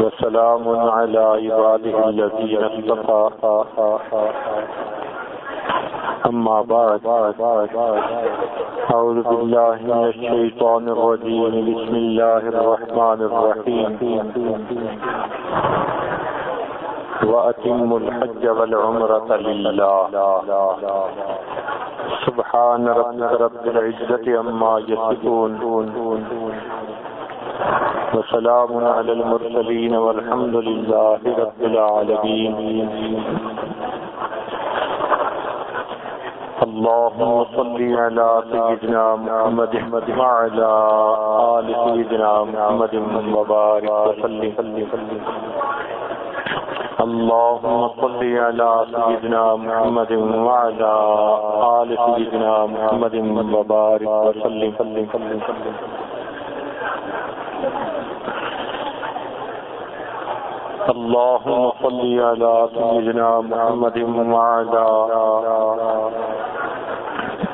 وسلام على عباده الذين اصطفى أما بعد أعوذ بالله من الشيطان الرجيم. بسم الله الرحمن الرحيم. وأتم الحج والعمرة لله. سبحان ربك رب العزة أما يصفون. وسلام على المرسلين والحمد لله رب العالمين. اللهم صل على سيدنا محمد وعلى آل سيدنا محمد وبارك وسلم. اللهم صل على سيدنا محمد وعلى آل سيدنا محمد وبارك وسلم. اللهم صل على سيدنا محمد وعلى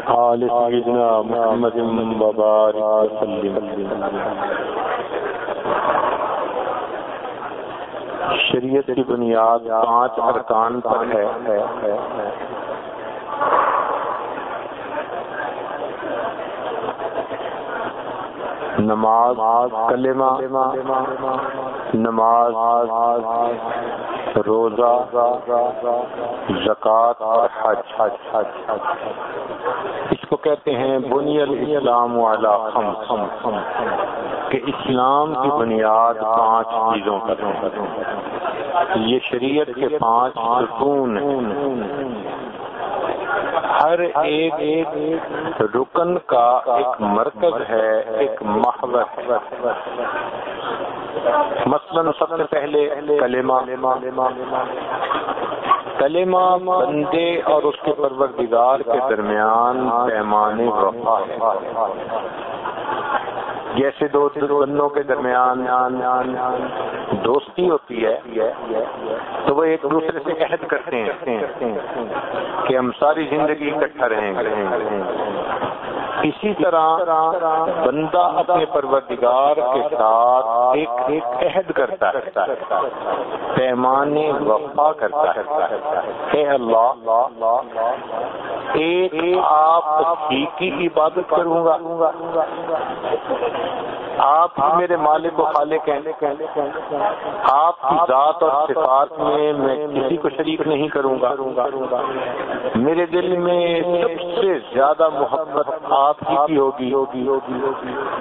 آل سيدنا محمد وبارك وسلم. شریعت کی بنیاد پانچ ارکان پر ہے۔ نماز، کلمہ نماز، روزہ زکات اور حج۔ اس کو کہتے ہیں بنی الاسلام والا کہ اسلام کی بنیاد پانچ چیزوں پر یہ شریعت کے پانچ رکون ہر ایک ایک رکن کا ایک مرکز ہے، ایک محور۔ مثلاً سب سے پہلے کلمہ۔ کلمہ بندے اور اس کے پروردگار کے درمیان پیمانے وفا ہے۔ جیسے دو بندوں کے درمیان۔ دوستی ہوتی ہے، تو وہ ایک دوسرے سے عہد کرتے ہیں کہ ہم ساری زندگی اکٹھا رہیں گے۔ اسی طرح بندہ اپنے پروردگار کے ساتھ ایک ایک عہد کرتا ہے، پیمانے وفا کرتا ہے۔ اللہ، ایک آپ کی عبادت کروں گا۔ آپ میرے مالک و خالق ہیں۔ آپ کی ذات اور صفات میں میں کسی کو شریک نہیں کروں گا۔ میرے دل میں سب سے زیادہ محبت آپ کی ہوگی۔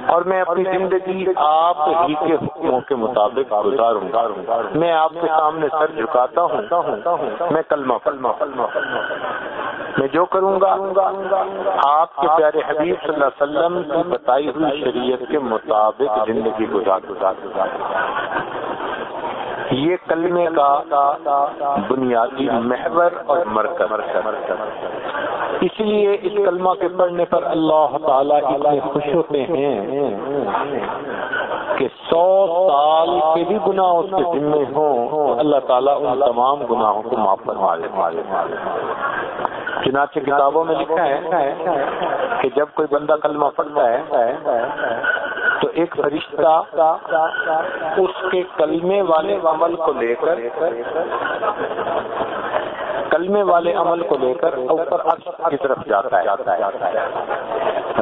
اور میں اپنی زندگی آپ ہی کے حکموں کے مطابق گزاروں گا۔ میں آپ کے سامنے سر جھکاتا ہوں۔ میں کلمہ کلمہ کلمہ میں جو کروں گا، آپ کے پیارے حبیب صلی اللہ علیہ وسلم کی بتائی ہوئی شریعت کے مطابق زندگی گزار گزار گزار یہ کلمے کا بنیادی محور اور مرکز اس لیے اس کلمہ کے پڑھنے پر اللہ تعالیٰ اتنے خوش ہوتے ہیں کہ سو سال کے بھی گناہ اس کے ذمے ہوں۔ اللہ تعالیٰ ان تمام گناہوں کو معاف فرما لے چنانچہ کتابوں میں لکھا ہے کہ جب کوئی بندہ کلمہ پڑھتا ہے، تو ایک فرشتہ اس کے کلمے والے عمل کو لے کر، کلمے والے عمل کو لے کر اوپر کی طرف جاتا ہے۔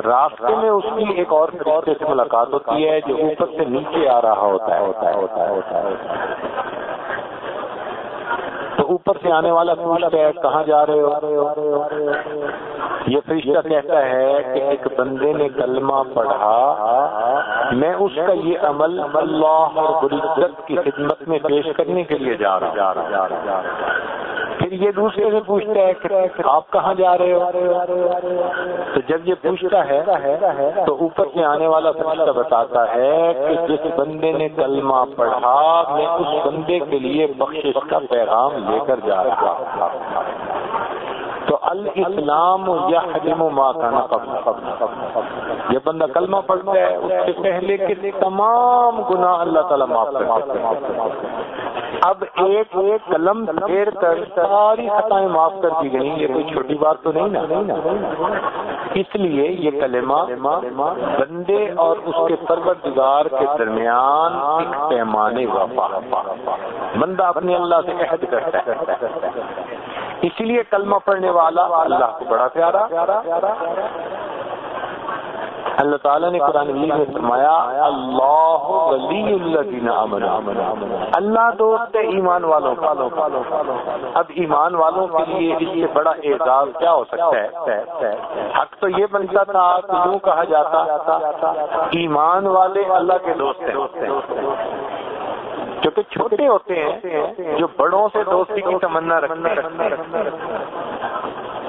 راستے میں اس کی ایک اور فرشتے سے ملاقات ہوتی ہے جو اوپر سے نیچے آ رہا ہوتا ہے ہوتا ہے ہوتا ہے ہوتا ہے تو اوپر سے آنے والا پوچھتا ہے کہاں جا رہے ہو؟ یہ فرشتہ کہتا ہے کہ ایک بندے نے کلمہ پڑھا، میں اس کا یہ عمل اللہ اور العزت کی خدمت میں پیش کرنے کے لیے جا رہا ہوں۔ یہ دوسرے سے پوچھتا ہے آپ کہاں جا رہے ہو؟ تو جب یہ پوچھتا ہے، تو اوپر سے آنے والا فرشتہ بتاتا ہے کہ جس بندے نے کلمہ پڑھا، میں اس بندے کے لیے بخشش کا پیغام لے کر جا رہا تو الاسلام یا حجم و ماں کا یہ بندہ کلمہ پڑھتا ہے، اس سے پہلے کے تمام گناہ اللہ تعالیٰ معاف اب ایک ایک قلم پھیر کر ساری خطائیں معاف کر دی گئی یہ کوئی چھوٹی بات تو نہیں نا؟ اس لیے یہ کلمہ بندے اور اس کے پروردگار کے درمیان ایک پیمانے وفا بندہ اپنے اللہ سے عہد کرتا ہے۔ اسی لیے کلمہ پڑھنے والا اللہ کو بڑا پیارا۔ اللہ تعالیٰ نے قرآن میں فرمایا، اللہ ولی اللہ دوست ایمان والوں کا۔ اب ایمان والوں کے لیے اس سے بڑا اعزاز کیا ہو سکتا ہے؟ حق تو یہ بنتا تھا یوں کہا جاتا؟ ایمان والے اللہ کے دوست ہیں۔ کیونکہ چھوٹے ہوتے ہیں، جو بڑوں سے دوستی کی تمنا رکھتے ہیں۔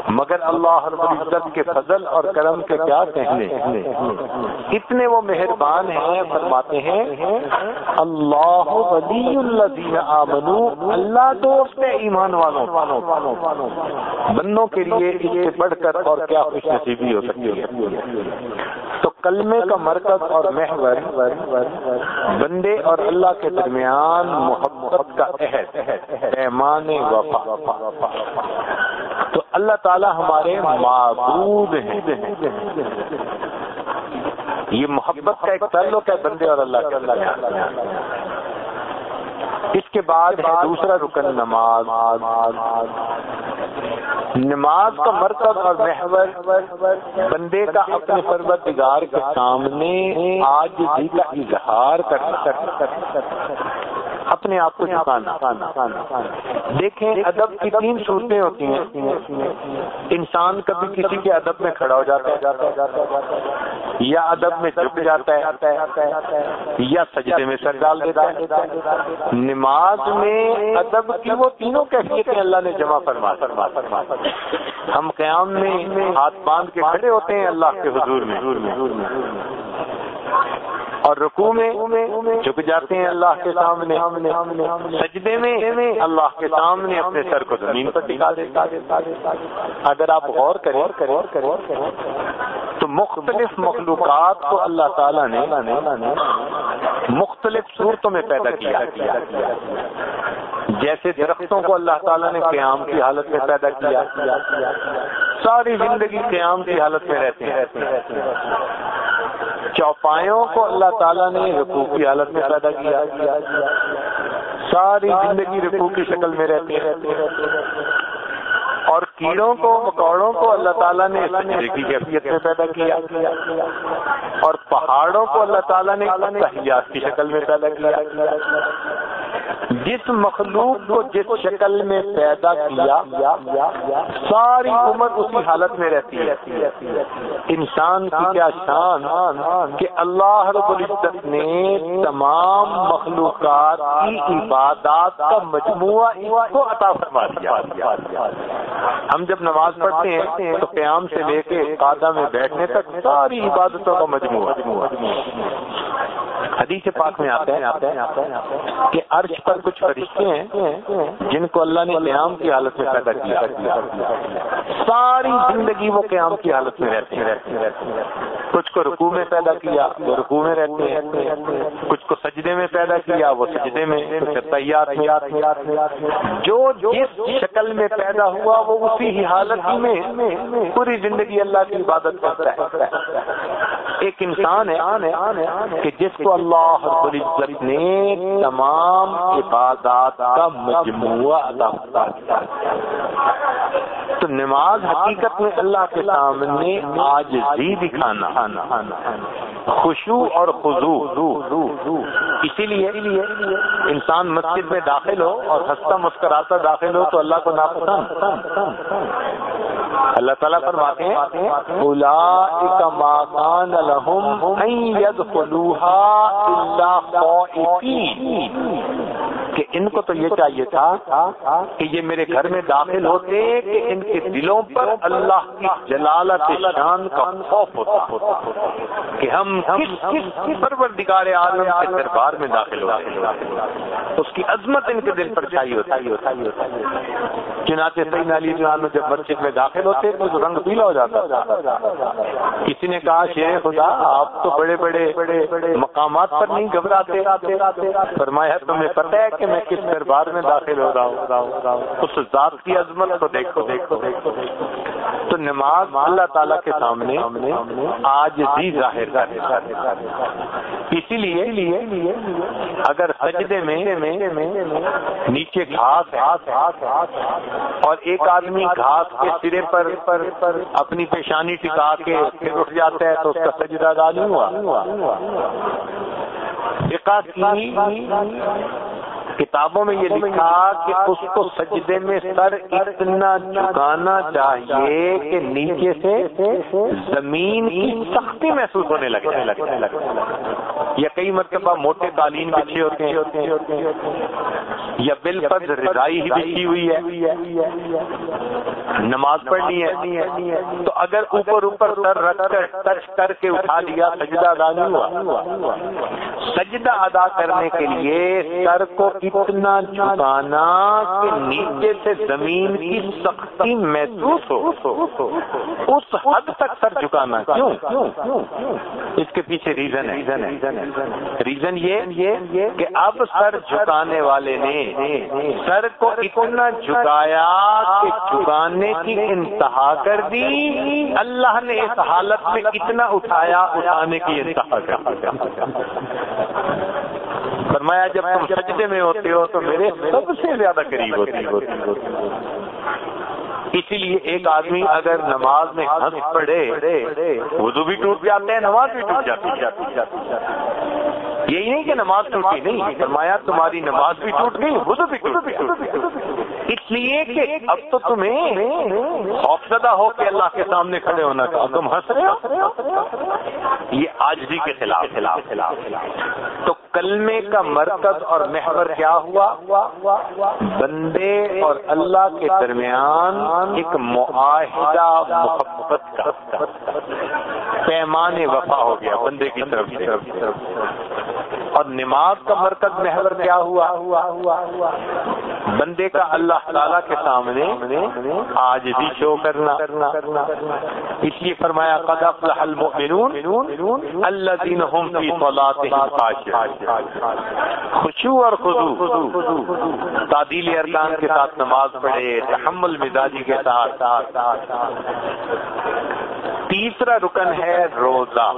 مگر اللہ رب العزت کے فضل اور کرم کے کیا کہنے؟ اتنے وہ مہربان ہیں، فرماتے ہیں، اللہ ولی الذین آمنوا اللہ دوست ایمان والوں۔ بندوں کے لیے اس سے بڑھ کر اور کیا خوش نصیبی ہو سکتی ہے۔ تو کلمے کا مرکز اور محور، بندے اور اللہ کے درمیان محبت کا عہد پیمان وفا۔ تو اللہ تعالی ہمارے معبود ہیں۔ یہ محبت کا ایک تعلق ہے بندے اور اللہ کے اس کے بعد ہے دوسرا رکن نماز۔ نماز کا مرکز اور محور بندے کا اپنے پروردگار کے سامنے آج کا اظہار کرنا۔ اپنے آپ کو جھکانا۔ دیکھیں، ادب کی تین صورتیں ہوتی ہیں۔ انسان کبھی کسی کے ادب میں کھڑا ہو جاتا ہے۔ یا ادب میں جھک جاتا ہے، یا سجدے میں سر ڈال دیتا ہے۔ نماز میں ادب کی وہ تینوں کیفیتیں اللہ نے جمع فرما فرما فرما ہم قیام میں ہاتھ باندھ کے کھڑے ہوتے ہیں اللہ کے حضور میں۔ اور رکوع میں جھک جاتے ہیں اللہ کے سامنے، سجدے میں اللہ کے سامنے اپنے سر کو زمین پر ٹکا دیتا اگر آپ غور کریں، تو مختلف مخلوقات کو اللہ تعالیٰ نے مختلف صورتوں میں پیدا کیا۔ جیسے درختوں کو اللہ تعالیٰ نے قیام کی حالت میں پیدا کیا۔ ساری زندگی قیام کی حالت میں رہتے ہیں۔ چوپایوں کو اللہ تعالیٰ نے رقو کی حالت میں پیدا کیا۔ ساری زندگی رقو کی شکل میں رہتے ہیں اور کیڑوں کو، مکوڑوں کو اللہ تعالیٰ نے کی کیفیت میں پیدا کیا۔ اور پہاڑوں کو اللہ تعالیٰ نے تحیات کی شکل میں پیدا کیا۔ جس مخلوق کو جس شکل میں پیدا کیا، ساری عمر اسی حالت میں رہتی ہے۔ انسان کی کیا شان کہ اللہ رب العزت نے تمام مخلوقات کی عبادات کا مجموعہ کو عطا فرما دیا۔ ہم جب نماز پڑھتے ہیں تو قیام سے لے کے قادہ میں بیٹھنے تک ساری عبادتوں کا مجموعہ۔ حدیث پاک میں آتے ہیں کہ عرش پر کچھ فرشتے ہیں جن کو اللہ نے قیام کی حالت میں پیدا کیا۔ ساری زندگی وہ قیام کی حالت میں رہتے ہیں۔ کچھ کو رکوع میں پیدا کیا، وہ رکوع میں رہتے ہیں۔ کچھ کو سجدے میں پیدا کیا، وہ سجدے میں تیار جو جس شکل میں پیدا ہوا، وہ اسی ہی حالت میں پوری زندگی اللہ کی عبادت کرتا ہے۔ ایک انسان ہے کہ جس کو اللہ رب العزت نے تمام عبادات کا مجموعہ ادا تو نماز حقیقت میں اللہ کے سامنے آج بھی دکھانا خوشو اور خزو اسی لیے انسان مسجد میں داخل ہو اور ہنستا مسکراتا داخل ہو تو اللہ کو ناپسند۔ اللہ تعالیٰ فرماتے ہیں کہ ان کو تو یہ چاہیے تھا کہ یہ میرے گھر میں داخل ہوتے، کہ ان کے دلوں پر اللہ کی جلالت شان کا خوف ہوتا۔ کہ ہم پروردگار عالم کے دربار میں داخل ہوتے اس کی عظمت ان کے دل پر چاہیے ہوتا ہی چنانچہ صحیح علی جو جب مسجد میں داخل ہوتے تو رنگ پیلا ہو جاتا کسی نے کہا شیر خدا، آپ تو بڑے بڑے بڑے مقامات پر نہیں نہیں گھبراتے۔ فرمایا، تمہیں پتہ ہے کہ میں کس دربار میں داخل ہو رہا ہوں۔ اس ذات کی عظمت کو دیکھو دیکھو دیکھو۔ تو نماز اللہ تعالیٰ کے سامنے آج بھی ظاہر اسی لیے اگر سجدے میں نیچے گھاس اور ایک آدمی گھاس کے سرے پر اپنی پیشانی ٹکا کے پھر اٹھ جاتا ہے تو اس کا سجدہ ادا نہیں ہوا۔ کتابوں میں یہ لکھا کہ اس کو سجدے میں سر اتنا جھکانا چاہیے کہ نیچے سے زمین کی سختی محسوس ہونے لگے یا کئی مرتبہ موٹے تعلیم بچے ہوتے ہیں، یا بل پر رضائی ہی بچی ہوئی ہے۔ نماز پڑھنی ہے۔ تو اگر اوپر اوپر سر رکھ کر ٹچ کر کے اٹھا لیا، سجدہ ادا نہیں ہوا۔ سجدہ ادا کرنے کے لیے سر کو اتنا جھکانا کہ نیچے سے زمین کی سختی محسوس ہو۔ اس حد تک سر جھکانا۔ کیوں؟ اس کے پیچھے ریزن ہے۔ ریزن یہ کہ اب سر جھکانے والے نے سر کو اتنا جھکایا کہ جھکانے کی انتہا کر دی۔ اللہ نے اس حالت میں اتنا اٹھایا، اٹھانے کی انتہا کر فرمایا، جب تم سجدے میں ہوتے ہو تو میرے سب سے زیادہ قریب ہوتی ہوتی اسی لیے ایک آدمی اگر نماز میں ہنس پڑے، وضو بھی ٹوٹ جاتے ہیں، نماز بھی ٹوٹ جاتی یہی نہیں کہ نماز ٹوٹی نہیں، فرمایا تمہاری نماز بھی ٹوٹ گئی، وضو بھی ٹوٹ گئی اس لیے کہ اب تو تمہیں خوفزدہ ہو کے اللہ کے سامنے کھڑے ہونا چاہو تم ہنس رہے ہو؟ یہ آج بھی کے خلاف خلاف خلاف تو کلمے کا مرکز اور محور کیا ہوا؟ بندے اور اللہ کے درمیان ایک معاہدہ محبت کا پیمان وفا ہو گیا بندے کی طرف سے۔ اور نماز کا مرکز محور کیا ہوا؟ بندے کا اللہ تعالیٰ کے سامنے آج بھی شو کرنا۔ اس لیے فرمایا قدف اللہ دین خوشو اور خزو تعدیل ارکان کے ساتھ نماز پڑھے، تحمل مزاجی کے ساتھ۔ تیسرا رکن ہے روزہ۔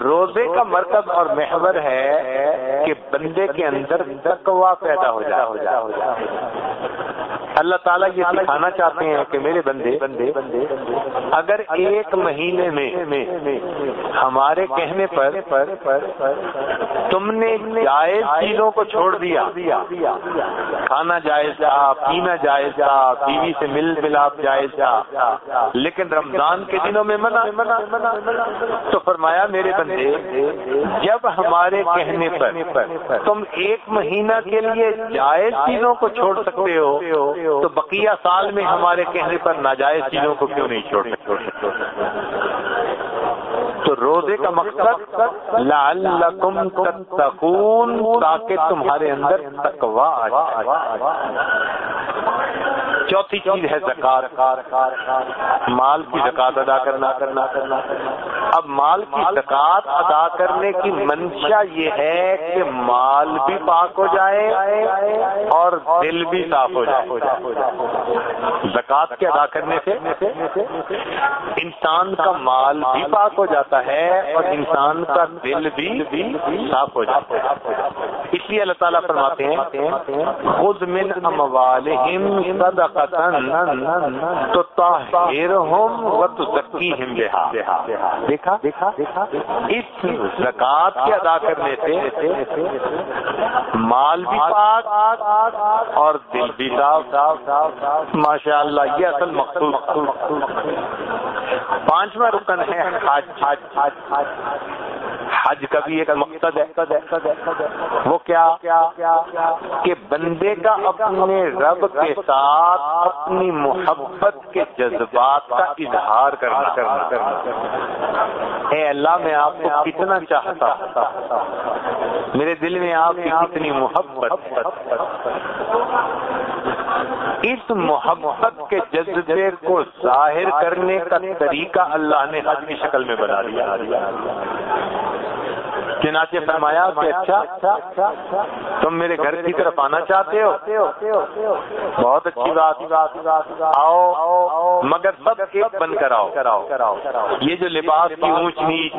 روزے کا مرکز اور محور ہے کہ بندے کے اندر تقوا پیدا ہو جائے۔ اللہ تعالیٰ یہ سکھانا چاہتے ہیں کہ میرے بندے بندے اگر ایک مہینے میں ہمارے کہنے پر تم نے جائز چیزوں کو چھوڑ دیا، کھانا جائز تھا، پینا جائز تھا، بیوی سے مل ملاپ جائز تھا، لیکن رمضان کے دنوں میں منع۔ تو فرمایا میرے بندے، جب ہمارے کہنے پر تم ایک مہینہ کے لیے جائز چیزوں کو چھوڑ سکتے ہو تو بقیہ سال میں ہمارے کہنے پر ناجائز چیزوں کو کیوں نہیں چھوڑ سکتے تو روزے کا مقصد لعلکم تتقون تاکہ تمہارے اندر تقوا چوتھی چیز ہے زکات مال کی زکات ادا کرنا۔ کرنا کرنا اب مال کی زکات ادا کرنے کی منشا یہ ہے کہ مال بھی پاک ہو جائے اور دل بھی صاف ہو جائے۔ زکات کے ادا کرنے سے انسان کا مال بھی پاک ہو جاتا ہے اور انسان کا دل بھی صاف ہو جاتا ہے۔ اس لیے اللہ تعالیٰ فرماتے ہیں خود من اموالہم صدقتن تو طاہرہم و تزکیہم بہا۔ دیکھا؟ دیکھا اس زکات کے ادا کرنے سے مال بھی پاک اور ماشاء اللہ یہ اصل مقصود، پانچواں رکن ہے حج۔ حج کا بھی ایک مقصد ہے۔ وہ کیا؟ کہ بندے کا اپنے رب کے ساتھ اپنی محبت کے جذبات کا اظہار کرنا۔ کرنا کرنا اے اللہ، میں آپ کو کتنا چاہتا میرے دل میں آپ کی کتنی محبت۔ اس محبت کے جذبے کو ظاہر کرنے کا طریقہ اللہ نے حج کی شکل میں بنا دیا۔ چنانچہ فرمایا کہ اچھا تم میرے گھر کی طرف آنا چاہتے ہو۔ بہت اچھی بات۔ آؤ، مگر سب ایک بن کر آؤ۔ کراؤ یہ جو لباس کی اونچ نیچ،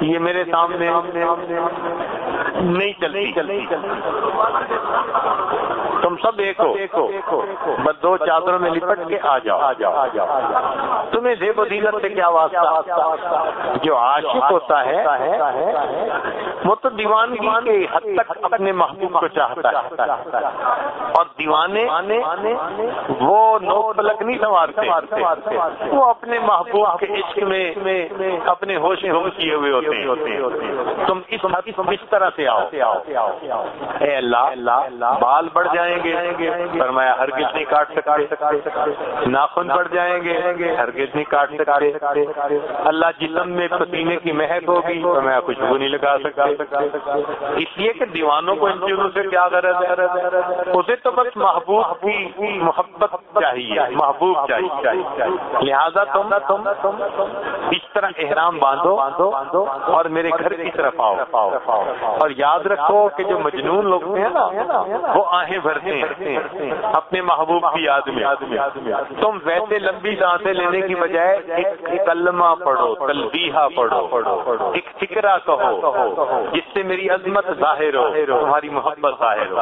یہ میرے سامنے نہیں چلتی۔ تم سب ایک ہو۔ بس دو چادروں میں لپٹ کے آ جاؤ۔ آ جاؤ آ جاؤ تمہیں زیب و دیگر سے کیا واسطہ؟ جو عاشق ہوتا ہے وہ تو دیوانگی کے حد تک اپنے محبوب کو چاہتا ہے۔ اور دیوانے، وہ نو پلک نہیں سنوارتے۔ وہ اپنے محبوب کے عشق میں اپنے ہوش گم کیے ہوئے ہوتے ہیں۔ تم اس طرح سے آؤ۔ اے اللہ، بال بڑھ جائیں گے۔ فرمایا ہر کس کاٹ سکتے۔ ناخن بڑھ جائیں گے۔ ہر کس کاٹ سکتے۔ اللہ جسم میں پسینے کی مہک ہوگی۔ فرمایا خوشبو نہیں لگا سکتا اس لیے کہ دیوانوں کو ان چیزوں سے کیا غرض ہے؟ اسے تو بس محبوب کی محبت چاہیے، محبوب چاہیے۔ لہذا تم تم اس طرح احرام باندھو باندھو اور میرے گھر کی طرف آؤ۔ اور یاد رکھو کہ جو مجنون لوگ ہیں نا، وہ آہیں بھرتے ہیں اپنے محبوب کی یاد میں۔ تم ویسے لمبی سانسیں لینے کی بجائے ایک کلمہ پڑھو تلبیہ پڑھو، ایک فکرا کہو جس سے میری عظمت ظاہر ہو، تمہاری محبت ظاہر ہو۔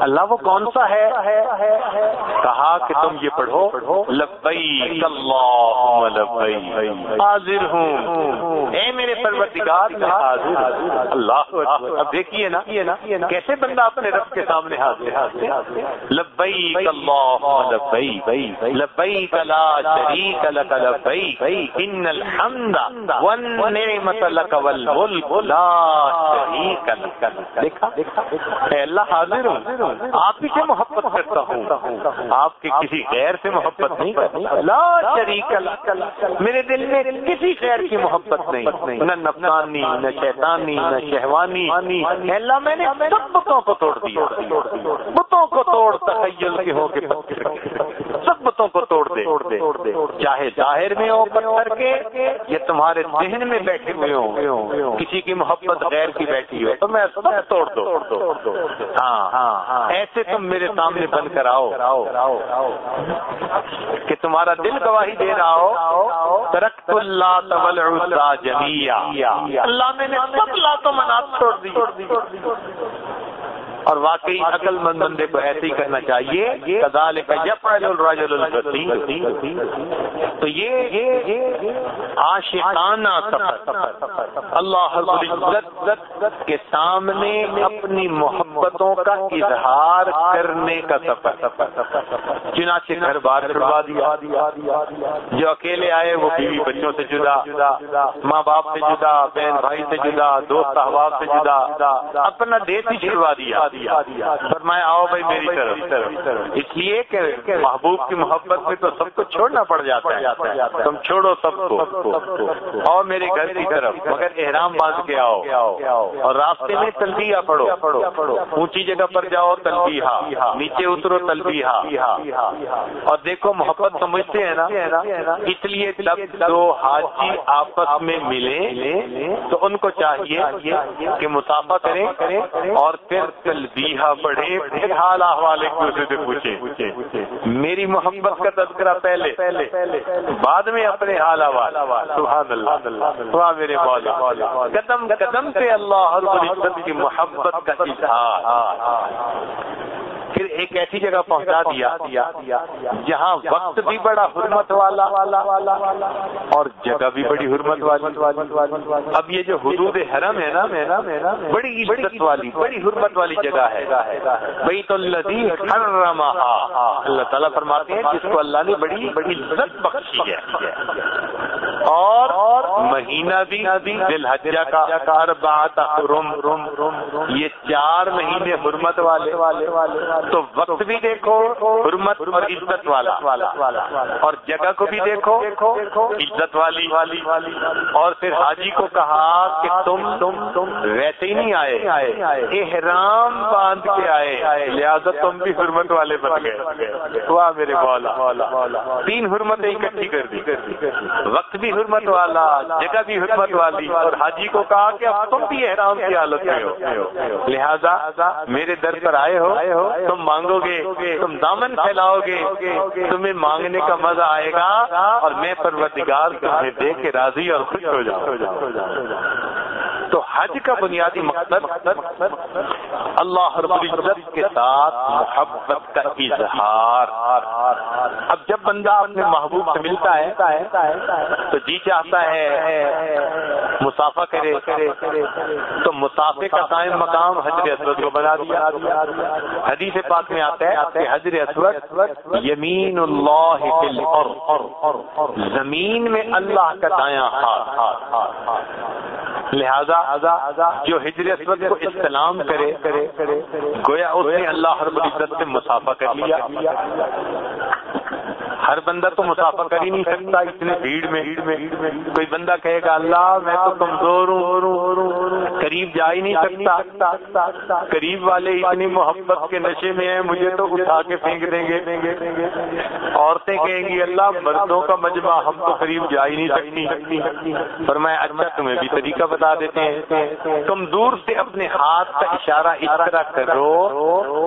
اللہ وہ کون سا ہے؟ کہا کہ تم یہ پڑھو لبئی لبئی حاضر ہوں۔ اے میرے پروردگار، میں حاضر اللہ اچھا۔ اب دیکھیے نا، کیسے بندہ اپنے رب کے سامنے حاضر لبئی لبئی لبئی کلا شریک لک لبئی ان الحمد والنعمت لک لا شریک دیکھا؟ اللہ حاضر ہوں، آپ ہی سے محبت کرتا ہوں۔ آپ کے کسی غیر سے محبت نہیں کرتی لا شریک میرے دل میں کسی غیر کی محبت نہیں۔ نہ نفسانی، نہ شیطانی، نہ شہوانی۔ اللہ، میں نے سب بتوں کو توڑ دیا۔ بتوں کو توڑ، تخیل کے ہو کے۔ سب بتوں کو توڑ دے۔ چاہے ظاہر میں ہو، پتھر کے، یا تمہارے ذہن میں بیٹھے ہوئے ہوں۔ کسی کی محبت غیر کی بیٹھی ہو، تو میں سب توڑ دو۔ ہاں ہاں۔ ایسے تم میرے سامنے بن کر آؤ کہ تمہارا دل گواہی دے رہا ہو ترقت اللہ جمیا اللہ میں نے سب لاتوں منات چھوڑ دی۔ اور واقعی عقل مند بندے کو ایسے ہی کرنا چاہیے تو یہ عاشقانہ اللہ کے سامنے اپنی محبتوں کا اظہار کرنے کا سفر. چنانچہ گھر بار چھڑوا دیا. جو اکیلے آئے وہ بیوی بچوں سے جدا، ماں باپ سے جدا، بہن بھائی سے جدا، دوست احباب سے جدا، اپنا دیش ہی چھڑوا دیا. فرمایا، آؤ بھائی میری طرف۔ اس لیے کہ محبوب کی محبت میں تو سب کو چھوڑنا پڑ جاتا ہے۔ تم چھوڑو سب کو۔ آؤ میرے گھر کی طرف، مگر احرام باندھ کے آؤ۔ اور راستے میں تلبیہ پڑھو۔ اونچی جگہ پر جاؤ، تلبیہ۔ نیچے اترو، تلبیہ۔ اور دیکھو، محبت سمجھتے ہیں نا؟ اس لیے جب دو حاجی آپس میں ملے تو ان کو چاہیے کہ مسافہ کریں اور پھر تلبیہ پڑھے پھر حال احوال ایک دوسرے سے پوچھے میری محبت کا تذکرہ پہلے، بعد میں اپنے حال احوال۔ سبحان اللہ۔ میرے مولا۔ قدم قدم سے اللہ کی محبت کا اظہار۔ پھر ایک ایسی جگہ پہنچا دیا جہاں وقت بھی بڑا حرمت والا اور جگہ بھی بڑی حرمت والی۔ اب یہ جو حدود حرم ہے نا، بڑی عزت والی، بڑی حرمت والی جگہ ہے۔ بھائی تو اللہ تعالیٰ فرماتے ہیں، جس کو اللہ نے بڑی بڑی عزت بخشی ہے۔ اور مہینہ بھی دل حجہ کا بات یہ چار مہینے حرمت والے۔ والے والے تو وقت بھی دیکھو، حرمت اور عزت والا۔ اور جگہ کو بھی دیکھو، عزت والی۔ والی اور پھر حاجی کو کہا کہ تم تم تم ویسے ہی نہیں آئے۔ احرام باندھ کے آئے۔ لہٰذا تم بھی حرمت والے بن گئے۔ واہ میرے مولا۔ تین حرمتیں اکٹھی کر دی۔ وقت بھی حرمت والا، جگہ بھی حرمت والی۔ اور حاجی کو کہا کہ اب تم بھی احرام کی حالت میں ہو۔ لہذا میرے در پر آئے ہو، تم مانگو گے، تم دامن پھیلاؤ گے، تمہیں مانگنے کا مزہ آئے گا۔ اور میں پروردگار تمہیں دیکھ کے راضی اور خوش ہو جاؤں۔ تو حج کا بنیادی مقصد اللہ رب العزت کے ساتھ محبت کا اظہار۔ اب جب بندہ اپنے محبوب سے ملتا ہے، تو جی چاہتا ہے، مسافہ کرے، تو مسافے کا قائم مقام حضر اسود کو بنا دیا۔ حدیث پاک میں آتا ہے کہ حضر اسود یمین اللہ زمین میں اللہ کا دایاں لہذا جو ہجرت کو استعلام کرے، گویا اس نے اللہ رب العزت سے مسافہ کر لیا۔ ہر بندہ تو مسافہ کر ہی نہیں سکتا، اتنے بھیڑ میں۔ کوئی بندہ کہے گا، اللہ میں تو کمزور ہوں۔ قریب جا ہی نہیں سکتا۔ قریب والے اتنی محبت کے نشے میں ہیں، مجھے تو اٹھا کے پھینک دیں گے۔ عورتیں کہیں گی، اللہ، مردوں کا مجمع، ہم تو قریب جا ہی نہیں سکتی۔ پر میں اچھا تمہیں بھی طریقہ بتا دیتے ہیں۔ تم دور سے اپنے ہاتھ کا اشارہ اس طرح کرو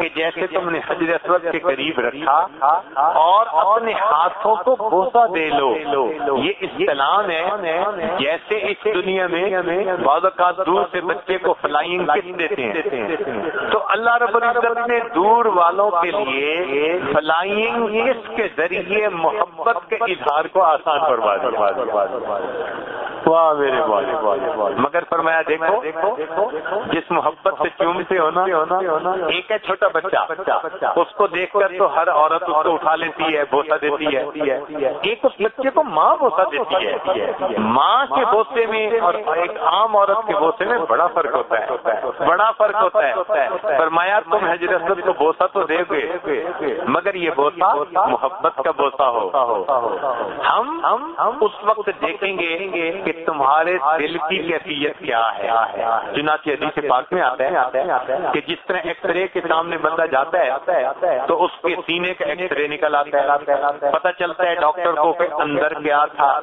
کہ جیسے تم نے حضرت اسود کے قریب رکھا اور اپنے ہاتھوں کو بوسا دے لو۔ یہ اسلام ہے۔ جیسے اس دنیا میں بعض اوقات دور سے بچے کو فلائنگ کس دیتے ہیں۔ تو اللہ رب العزت نے دور والوں کے لیے فلائنگ کس کے ذریعے محبت کے اظہار کو آسان کروا دیا۔ واہ میرے مگر فرمایا دیکھو جس محبت سے چومتے ہونا ایک ہے چھوٹا بچہ۔ اس کو دیکھ کر تو ہر عورت اس کو اٹھا لیتی ہے بوسا دیتی ہے۔ ایک اس بچے کو ماں بوسا دیتی ہے۔ ماں کے بوسے میں اور ایک عام عورت کے بوسے میں بڑا فرق ہوتا ہے، بڑا فرق ہوتا ہے۔ فرمایا، تم حضرت کو بوسا تو دے گے مگر یہ بوسا محبت کا بوسا ہو۔ ہم ہم اس وقت دیکھیں گے کہ تمہارے دل کی کیفیت کیا ہے۔ چنانچہ حدیث پاک میں آتا ہے کہ جس طرح ایکس رے کے سامنے بندہ جاتا ہے، تو اس کے سینے کا ایکس رے نکل آتا ہے۔ پتہ چلتا ہے ڈاکٹر کو کہ اندر کیا تھا۔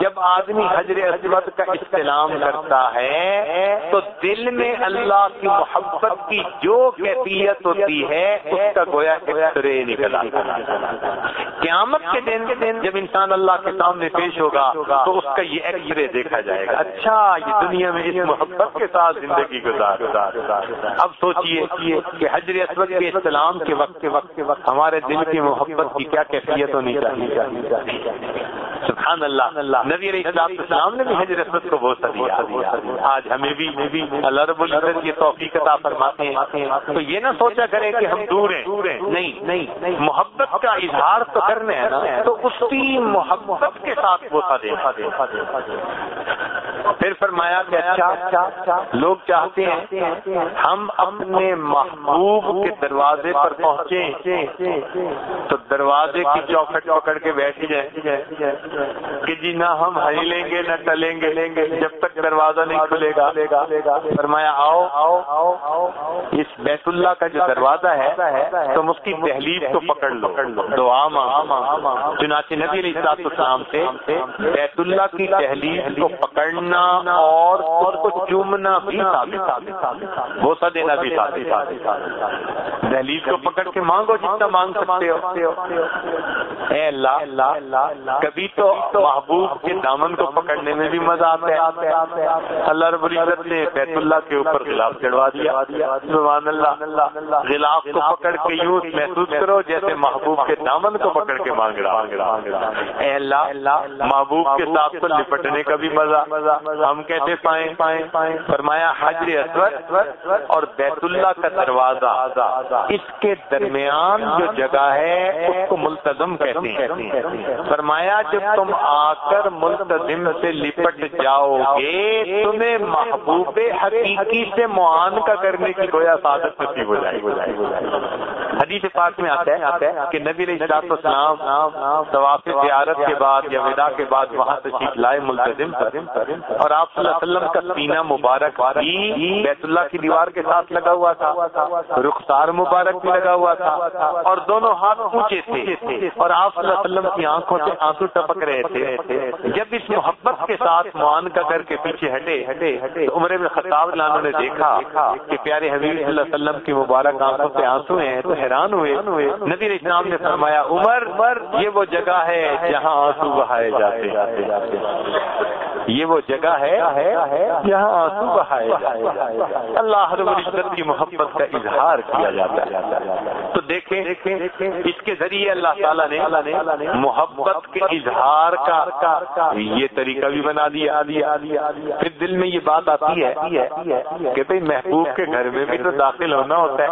جب آدمی حجر اسود کا استعلام کرتا ہے تو دل میں اللہ کی محبت کی جو کیفیت ہوتی ہے، اس کا گویا ایکس رے نکل آتا ہے۔ کے دن جب انسان اللہ کے سامنے پیش ہوگا، تو اس کا یہ ایکس رے دیکھا جائے گا۔ اچھا یہ دنیا میں اس محبت کے ساتھ زندگی گزار۔ اب سوچیے کہ حجر اسود کے اسلام کے وقت کے وقت کے وقت، ہمارے دل کی محبت کی کیا کیفیت ہونی چاہیے؟ سبحان اللہ. نبی علیہ السلام نے بھی حجر اسود کو بہت دیا. آج ہمیں بھی اللہ رب العزت یہ توفیق عطا فرماتے ہیں. تو یہ نہ سوچا کرے کہ ہم دور ہیں. نہیں. نہیں محبت کا اظہار تو کرنے ہیں نا تو اس کی محبت کے ساتھ بوسا دے پھر فرمایا کہ اچھا لوگ چاہتے ہیں ہم اپنے محبوب کے دروازے پر پہنچے تو دروازے کی چوکھٹ پکڑ کے بیٹھ جائیں۔ کہ جی نہ ہم ہلیں گے، نہ ٹلیں گے لیں گے جب تک دروازہ نہیں کھلے گا۔ فرمایا، آؤ آؤ آؤ اس بیت اللہ کا جو دروازہ ہے، تم اس کی تحلیل کو پکڑ لو۔ دعا چنانچہ نبی علیہ السلام سے بیت اللہ کی تحلیل کو پکڑنا اور خود کو چومنا بھی بوسا دینا بھی دہلیز کو پکڑ کے مانگو جتنا مانگ سکتے ہو۔ اے اللہ، کبھی تو تو محبوب کے دامن کو پکڑنے میں بھی مزہ آتا ہے۔ اللہ رب العزت نے بیت اللہ کے اوپر غلاف چڑھوا دیا۔ سبحان اللہ، غلاف کو پکڑ کے یوں محسوس کرو جیسے محبوب کے دامن کو پکڑ کے مانگ رہا اے اللہ، محبوب کے ساتھ تو لپٹنے کا بھی مزہ۔ ہم کیسے پائیں؟ فرمایا، حجر اسود اور بیت اللہ کا دروازہ۔ اس کے درمیان جو جگہ ہے، اس کو ملتظم کہتے ہیں۔ فرمایا، جب تم آ کر ملتظم سے لپٹ جاؤ گے تمہیں محبوب حقیقی سے معان کا کرنے کی گویا سعادت نصیب ہو جائے حدیث پاک میں آتا ہے کہ نبی علیہ السلام طواف زیارت کے بعد یا ودا کے بعد وہاں تشریف لائے ملتظم پر۔ اور آپ صلی اللہ علیہ وسلم کا سینہ مبارک بھی بیت اللہ کی دیوار کے ساتھ لگا ہوا تھا۔ رخسار مبارک بھی لگا ہوا تھا۔ اور دونوں ہاتھ اونچے تھے۔ اور آپ صلی اللہ علیہ وسلم کی آنکھوں سے آنسو ٹپک رہے تھے۔ جب اس محبت کے ساتھ معان کا کر کے پیچھے ہٹے ہٹے ہٹے عمر بن خطاب لانوں نے دیکھا کہ پیارے حبیب صلی اللہ علیہ وسلم کی مبارک آنکھوں سے آنسو ہیں، تو حیران ہوئے۔ نبی اسلام نے فرمایا، عمر، یہ وہ جگہ ہے جہاں آنسو بہائے جاتے جاتے یہ وہ جگہ ہے جہاں آنسو بہائے جاتے اللہ رب العزت کی محبت کا اظہار کیا جاتا ہے۔ تو دیکھیں، اس کے ذریعے اللہ تعالیٰ نے محبت کے اظہار کا یہ طریقہ بھی بنا دیا۔ پھر دل میں یہ بات آتی ہے کہ بھائی محبوب کے گھر میں بھی تو داخل ہونا ہوتا ہے۔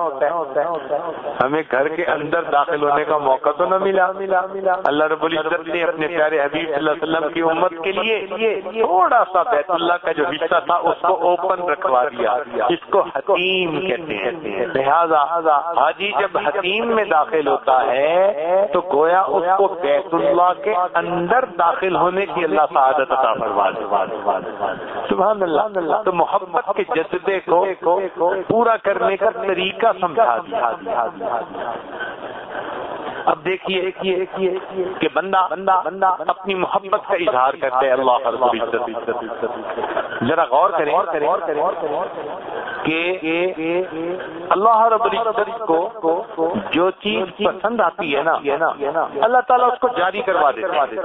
ہمیں گھر کے اندر داخل ہونے کا موقع تو نہ ملا۔ ملا ملا اللہ رب العزت نے اپنے پیارے حبیب صلی اللہ علیہ وسلم کی امت کے لیے تھوڑا سا بیت اللہ کا جو حصہ تھا اس کو اوپن رکھوا دیا۔ اس کو حتیم کہتے ہیں۔ لہٰذا حاجی جب حتیم میں داخل ہوتا ہے تو گویا اس کو بیت اللہ کے اندر داخل ہونے کی اللہ سعادت عطا فرما سبحان اللہ۔ تو محمد کے جذبے کو پورا کرنے کا طریقہ سمجھا دیا۔ اب دیکھیے دیکھیے کہ بندہ بندہ بندہ اپنی محبت کا اظہار کرتے ہیں اللہ ذرا غور کریں کہ اللہ رب العزت کو جو چیز پسند آتی ہے نا، اللہ تعالیٰ اس کو جاری کروا دیتے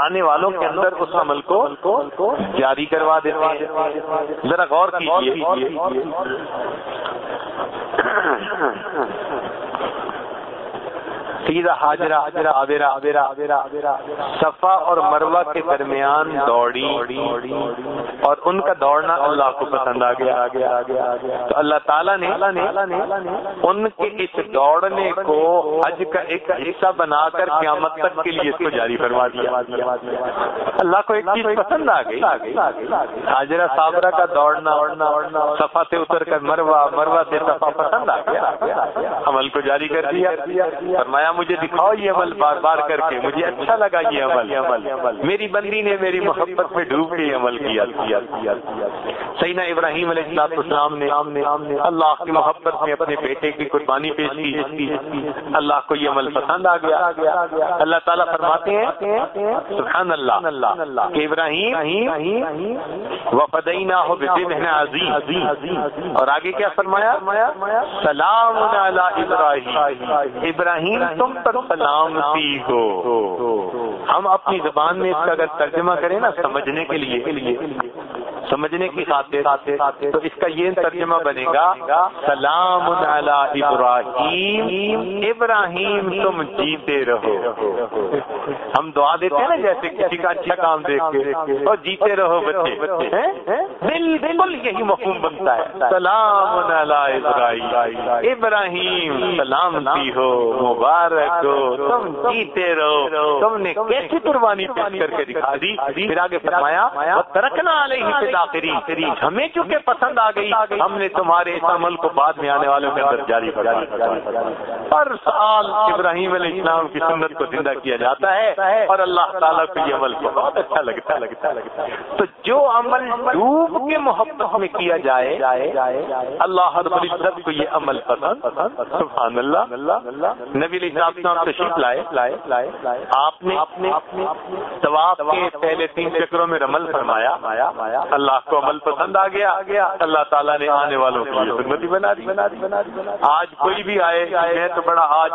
آنے والوں کے اندر اس عمل کو جاری کروا دیتے ذرا غور کیجیے سیدھا حاجرہ آبیرا آبیرا آبیرا آبیرا صفا اور مروہ کے درمیان دوڑی اور ان کا دوڑنا اللہ کو پسند آ گیا۔ تو اللہ تعالیٰ نے ان کے اس دوڑنے کو حج کا ایک حصہ بنا کر قیامت تک کے لیے اس کو جاری فرما دیا۔ اللہ کو ایک چیز پسند آ گئی۔ حاجرہ صابرہ کا دوڑنا، صفا سے اتر کر مروا مروا سے صفا پسند آ گیا۔ عمل کو جاری کر دیا۔ فرمایا مجھے دکھاؤ یہ عمل بار بار کر کے، مجھے اچھا لگا یہ عمل۔ میری بندی نے میری محبت میں ڈوب کے عمل کیا۔ سینا ابراہیم علیہ السلام نے اللہ کی محبت میں اپنے بیٹے کی قربانی پیش کی۔ اللہ کو یہ عمل پسند آ گیا۔ اللہ تعالیٰ فرماتے ہیں سبحان اللہ کہ ابراہیم وفدینا ہو عظیم۔ اور آگے کیا فرمایا؟ سلام ابراہیم۔ ابراہیم تم پر سلامتی ہو۔ ہم اپنی زبان میں اس کا اگر ترجمہ کریں نا، سمجھنے کے لیے، سمجھنے کی خاطر، تو اس کا یہ ترجمہ بنے گا، سلام ابراہیم ابراہیم تم جیتے رہو۔ ہم دعا دیتے ہیں نا جیسے کسی کا اچھا کام دیکھ کے، اور جیتے رہو بچے۔ بالکل یہی مفہوم بنتا ہے۔ سلام ابراہیم۔ ابراہیم سلامتی ہو، مبارک ہو، تم جیتے رہو۔ تم نے کیسی قربانی پیش کر کے دکھا دی۔ پھر آگے فرمایا ترکنا علیہ آخری ہمیں چونکہ پسند آ گئی، ہم نے تمہارے اس عمل کو بعد میں آنے والوں کے اندر جاری کرا ہر سال ابراہیم علیہ السلام کی سنت کو زندہ کیا جاتا ہے اور اللہ تعالیٰ کو یہ عمل بہت اچھا لگتا لگتا لگتا تو جو عمل ڈوب کے محبت میں کیا جائے، اللہ رب العزت کو یہ عمل پسند۔ سبحان اللہ۔ نبی علیہ السلام تشریف لائے لائے لائے۔ آپ نے اپنے ثواب کے پہلے تین چکروں میں رمل فرمایا۔ اللہ کو عمل پسند آ گیا۔ گیا اللہ تعالیٰ نے آنے والوں کی سنتی بنا دی بنا دی۔ بنا دی آج کوئی بھی آئے، میں تو بڑا آج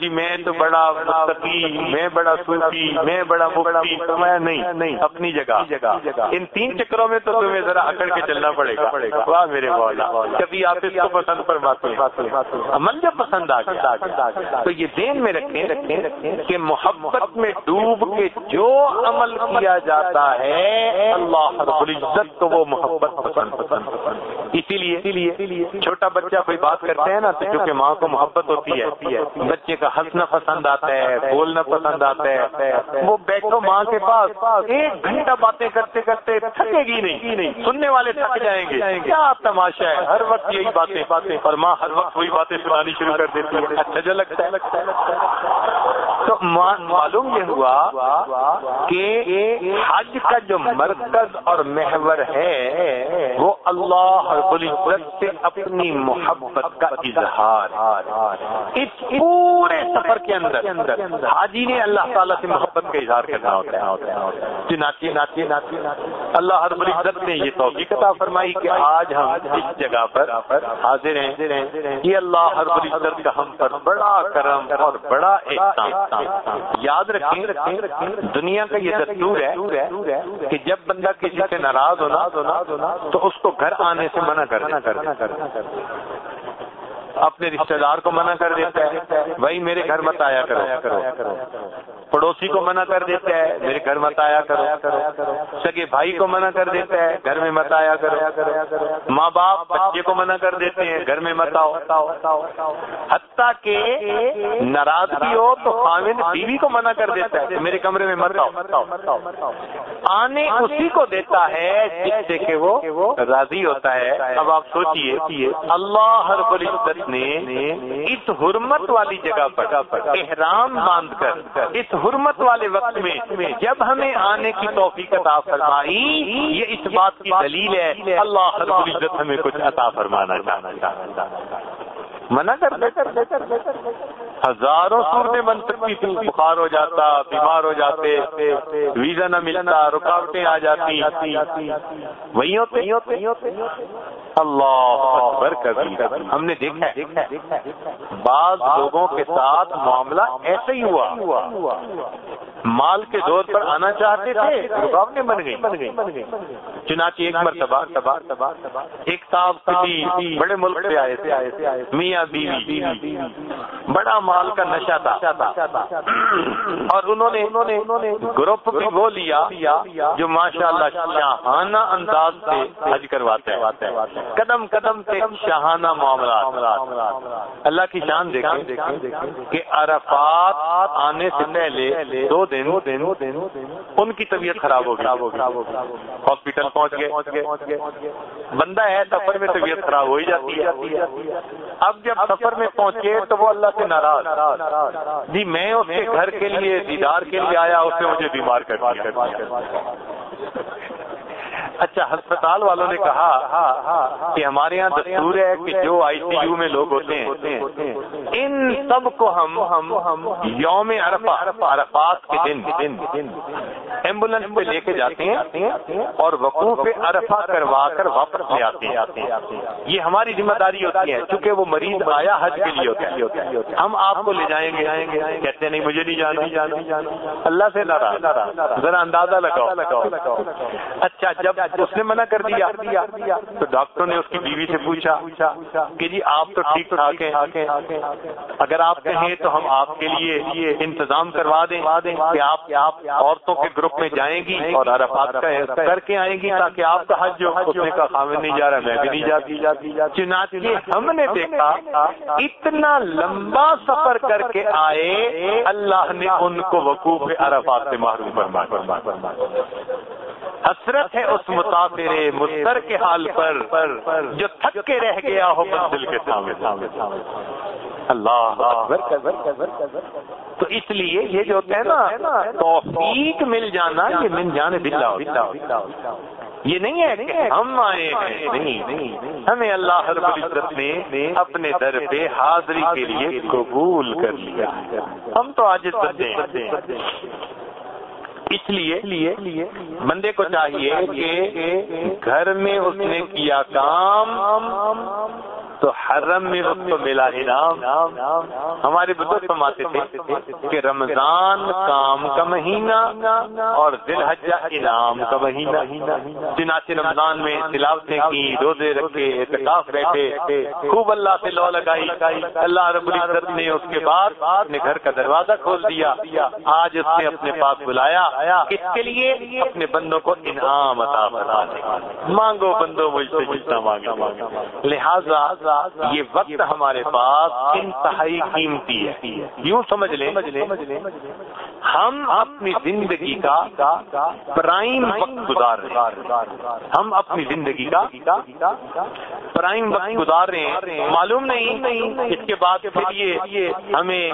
جی میں تو بڑا مستقی میں بڑا صوفی، میں بڑا مفتی، فرمایا نہیں نہیں اپنی جگہ۔ جگہ ان تین چکروں میں تو تمہیں ذرا اکڑ کے چلنا پڑے گا۔ واہ میرے مولا، کبھی آپ اس کو پسند پر بات عمل جب پسند آ گیا، تو یہ دین میں رکھیں کہ محبت میں ڈوب کے جو عمل کیا جاتا ہے، اللہ العزت کو وہ محبت پسند پسند اسی لیے اسی لیے چھوٹا بچہ کوئی بات کرتے ہیں نا، تو چونکہ ماں کو محبت ہوتی ہے، بچے کا ہنسنا پسند آتا ہے، بولنا پسند آتا ہے، وہ بیٹھو ماں کے پاس، ایک گھنٹہ باتیں کرتے کرتے تھکے گی نہیں، سننے والے تھک جائیں گے۔ کیا تماشا ہے، ہر وقت یہی باتیں باتیں اور ماں ہر وقت وہی باتیں سنانی شروع کر دیتی ہے۔ اچھا جو لگتا ہے۔ تو معلوم یہ ہوا کہ حج کا جو مرکز اور محور ہے، وہ اللہ العزت سے اپنی محبت کا اظہار اس پورے سفر کے اندر حاجی نے اللہ تعالیٰ سے محبت کا اظہار کرنا ہوتا ہے۔ اللہ ہر العزت نے یہ توفیق عطا فرمائی کہ آج ہم اس جگہ پر حاضر ہیں۔ یہ اللہ ہر العزت کا ہم پر بڑا کرم اور بڑا احسان۔ یاد رکھیں، دنیا کا یہ دستور ہے کہ جب بندہ کسی سے ناراض ہونا، تو اس کو گھر آنے سے منع کرنا کرنا اپنے رشتے دار کو منع کر دیتا ہے۔ وہی میرے گھر مت آیا کرو۔ پڑوسی کو منع کر دیتا ہے، میرے گھر مت آیا کرو۔ سگے بھائی کو منع کر دیتا ہے، گھر میں مت آیا کرو۔ ماں باپ، بچے کو منع کر دیتے ہیں، گھر میں مت آؤ۔ حتیٰ کہ ناراضگی ہو تو خامد بیوی کو منع کر دیتا ہے، میرے کمرے میں مت آؤ۔ آنے اسی کو دیتا ہے جس سے کہ وہ راضی ہوتا ہے۔ اب آپ سوچیے اللہ ہر العزت نے اس حرمت والی جگہ پر احرام باندھ کر، اس حرمت والے وقت میں جب ہمیں آنے کی توفیق عطا فرمائی، یہ اس بات کی دلیل ہے، اللہ رب العزت ہمیں کچھ عطا فرمانا چاہتا منع کر ہزاروں صورتیں بن سکتی تھی بخار ہو جاتا بیمار ہو جاتے ویزا نہ ملتا رکاوٹیں آ جاتی۔ وہی ہوتے اللہ کبھی ہم نے دیکھا بعض لوگوں کے ساتھ معاملہ ایسے ہی ہوا۔ مال کے دور پر آنا چاہتے تھے رکاوٹیں بن گئی بن چنانچہ ایک مرتبہ ایک صاحب کسی بڑے ملک سے آئے تھے میاں بیوی۔ بڑا مال کا نشہ تھا۔ اور انہوں نے گروپ بھی وہ لیا جو ماشاء اللہ شاہانہ انداز سے حج کرواتے ہیں۔ قدم قدم سے شاہانہ معاملات۔ اللہ کی شان دیکھیں کہ عرفات آنے سے پہلے دو دن ان کی طبیعت خراب ہو گئی۔ ہاسپٹل پہنچ گئے۔ بندہ ہے سفر میں طبیعت خراب ہو ہی جاتی ہے۔ اب جب سفر میں پہنچے تو وہ اللہ سے ناراض جی میں اس کے گھر کے لیے، دیدار کے لیے آیا، اس نے مجھے بیمار کر اچھا ہسپتال والوں نے کہا کہ ہمارے یہاں دستور ہے کہ جو آئی سی یو میں لوگ ہوتے ہیں، ان سب کو ہم یوم عرفات کے دن ایمبولینس پہ لے کے جاتے ہیں اور وقوف عرفہ کروا کر واپس لے آتے ہیں۔ یہ ہماری ذمہ داری ہوتی ہے، چونکہ وہ مریض آیا حج کے لیے ہوتا ہے۔ ہم آپ کو لے جائیں گے، کہتے نہیں، مجھے نہیں جانا۔ اللہ سے ذرا اندازہ لگاؤ۔ اچھا جب اس نے منع کر دیا. تو ڈاکٹر نے اس کی بیوی سے پوچھا کہ جی آپ تو ٹھیک ٹھاک ہیں؟ اگر آپ کہیں تو ہم آپ کے لیے انتظام کروا دیں کہ آپ عورتوں کے گروپ میں جائیں گی اور عرفات کا کر کے آئیں گی تاکہ آپ کا حج جو اس کا خامن نہیں جا رہا، میں بھی نہیں جاتی۔ چنانچہ ہم نے دیکھا، اتنا لمبا سفر کر کے آئے، اللہ نے ان کو وقوف عرفات سے محروم فرما فرما حسرت ہے اس مسافر مستر کے حال پر جو تھک کے رہ گیا ہو منزل کے سامنے۔ اللہ تو اس لیے یہ جو ہوتا ہے نا، توفیق مل جانا یہ مل جانے دلہ یہ نہیں ہے کہ ہم آئے ہیں، نہیں۔ ہمیں اللہ رب العزت نے اپنے در پہ حاضری کے لیے قبول کر لیا۔ ہم تو آج ہیں۔ اس لیے بندے کو چاہیے کہ گھر میں اس نے کیا کام تو حرم میں اس کو ملا انعام ہمارے بزرگ فرماتے تھے کہ رمضان کام کا مہینہ اور دل حجہ انعام کا مہینہ۔ چنانچہ رمضان میں تلاوتیں کی، روزے رکھے، اعتکاف بیٹھے، خوب اللہ سے لو لگائی۔ اللہ رب العزت نے اس کے بعد اپنے گھر کا دروازہ کھول دیا۔ آج اس نے اپنے پاس بلایا اس کے لیے اپنے بندوں کو انعام عطا فرما مانگو بندوں مجھ سے جتنا مانگے۔ لہذا یہ وقت ہمارے پاس انتہائی قیمتی ہے۔ یوں سمجھ لیں۔ ہم اپنی زندگی کا پرائم وقت گزار رہے ہیں۔ ہم اپنی زندگی کا پرائم وقت گزار رہے ہیں۔ معلوم نہیں اس کے بعد پھر یہ ہمیں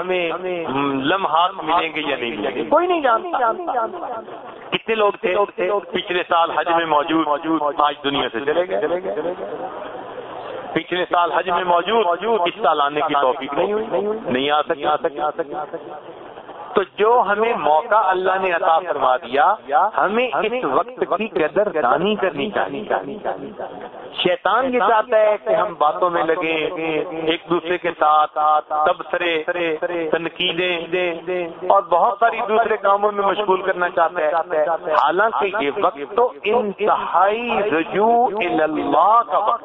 لمحات ملیں گے یا نہیں ملیں گے۔ کوئی نہیں جانتا۔ کتنے لوگ تھے۔ پچھلے سال حج میں موجود موجود آج دنیا سے چلے گئے۔ پچھلے سال حج میں موجود موجود اس سال آنے کی توفیق نہیں ہوئی، نہیں آ سکے آ سکے آ سکے تو جو ہمیں موقع اللہ نے عطا فرما دیا ہمیں اس وقت کی قدر دانی کرنی چاہیے۔ شیطان یہ چاہتا ہے کہ ہم باتوں میں لگے ایک دوسرے کے ساتھ تبصرے تنقیدیں اور بہت ساری دوسرے کاموں میں مشغول کرنا چاہتا ہے۔ حالانکہ یہ وقت تو انتہائی رجوع اللہ کا وقت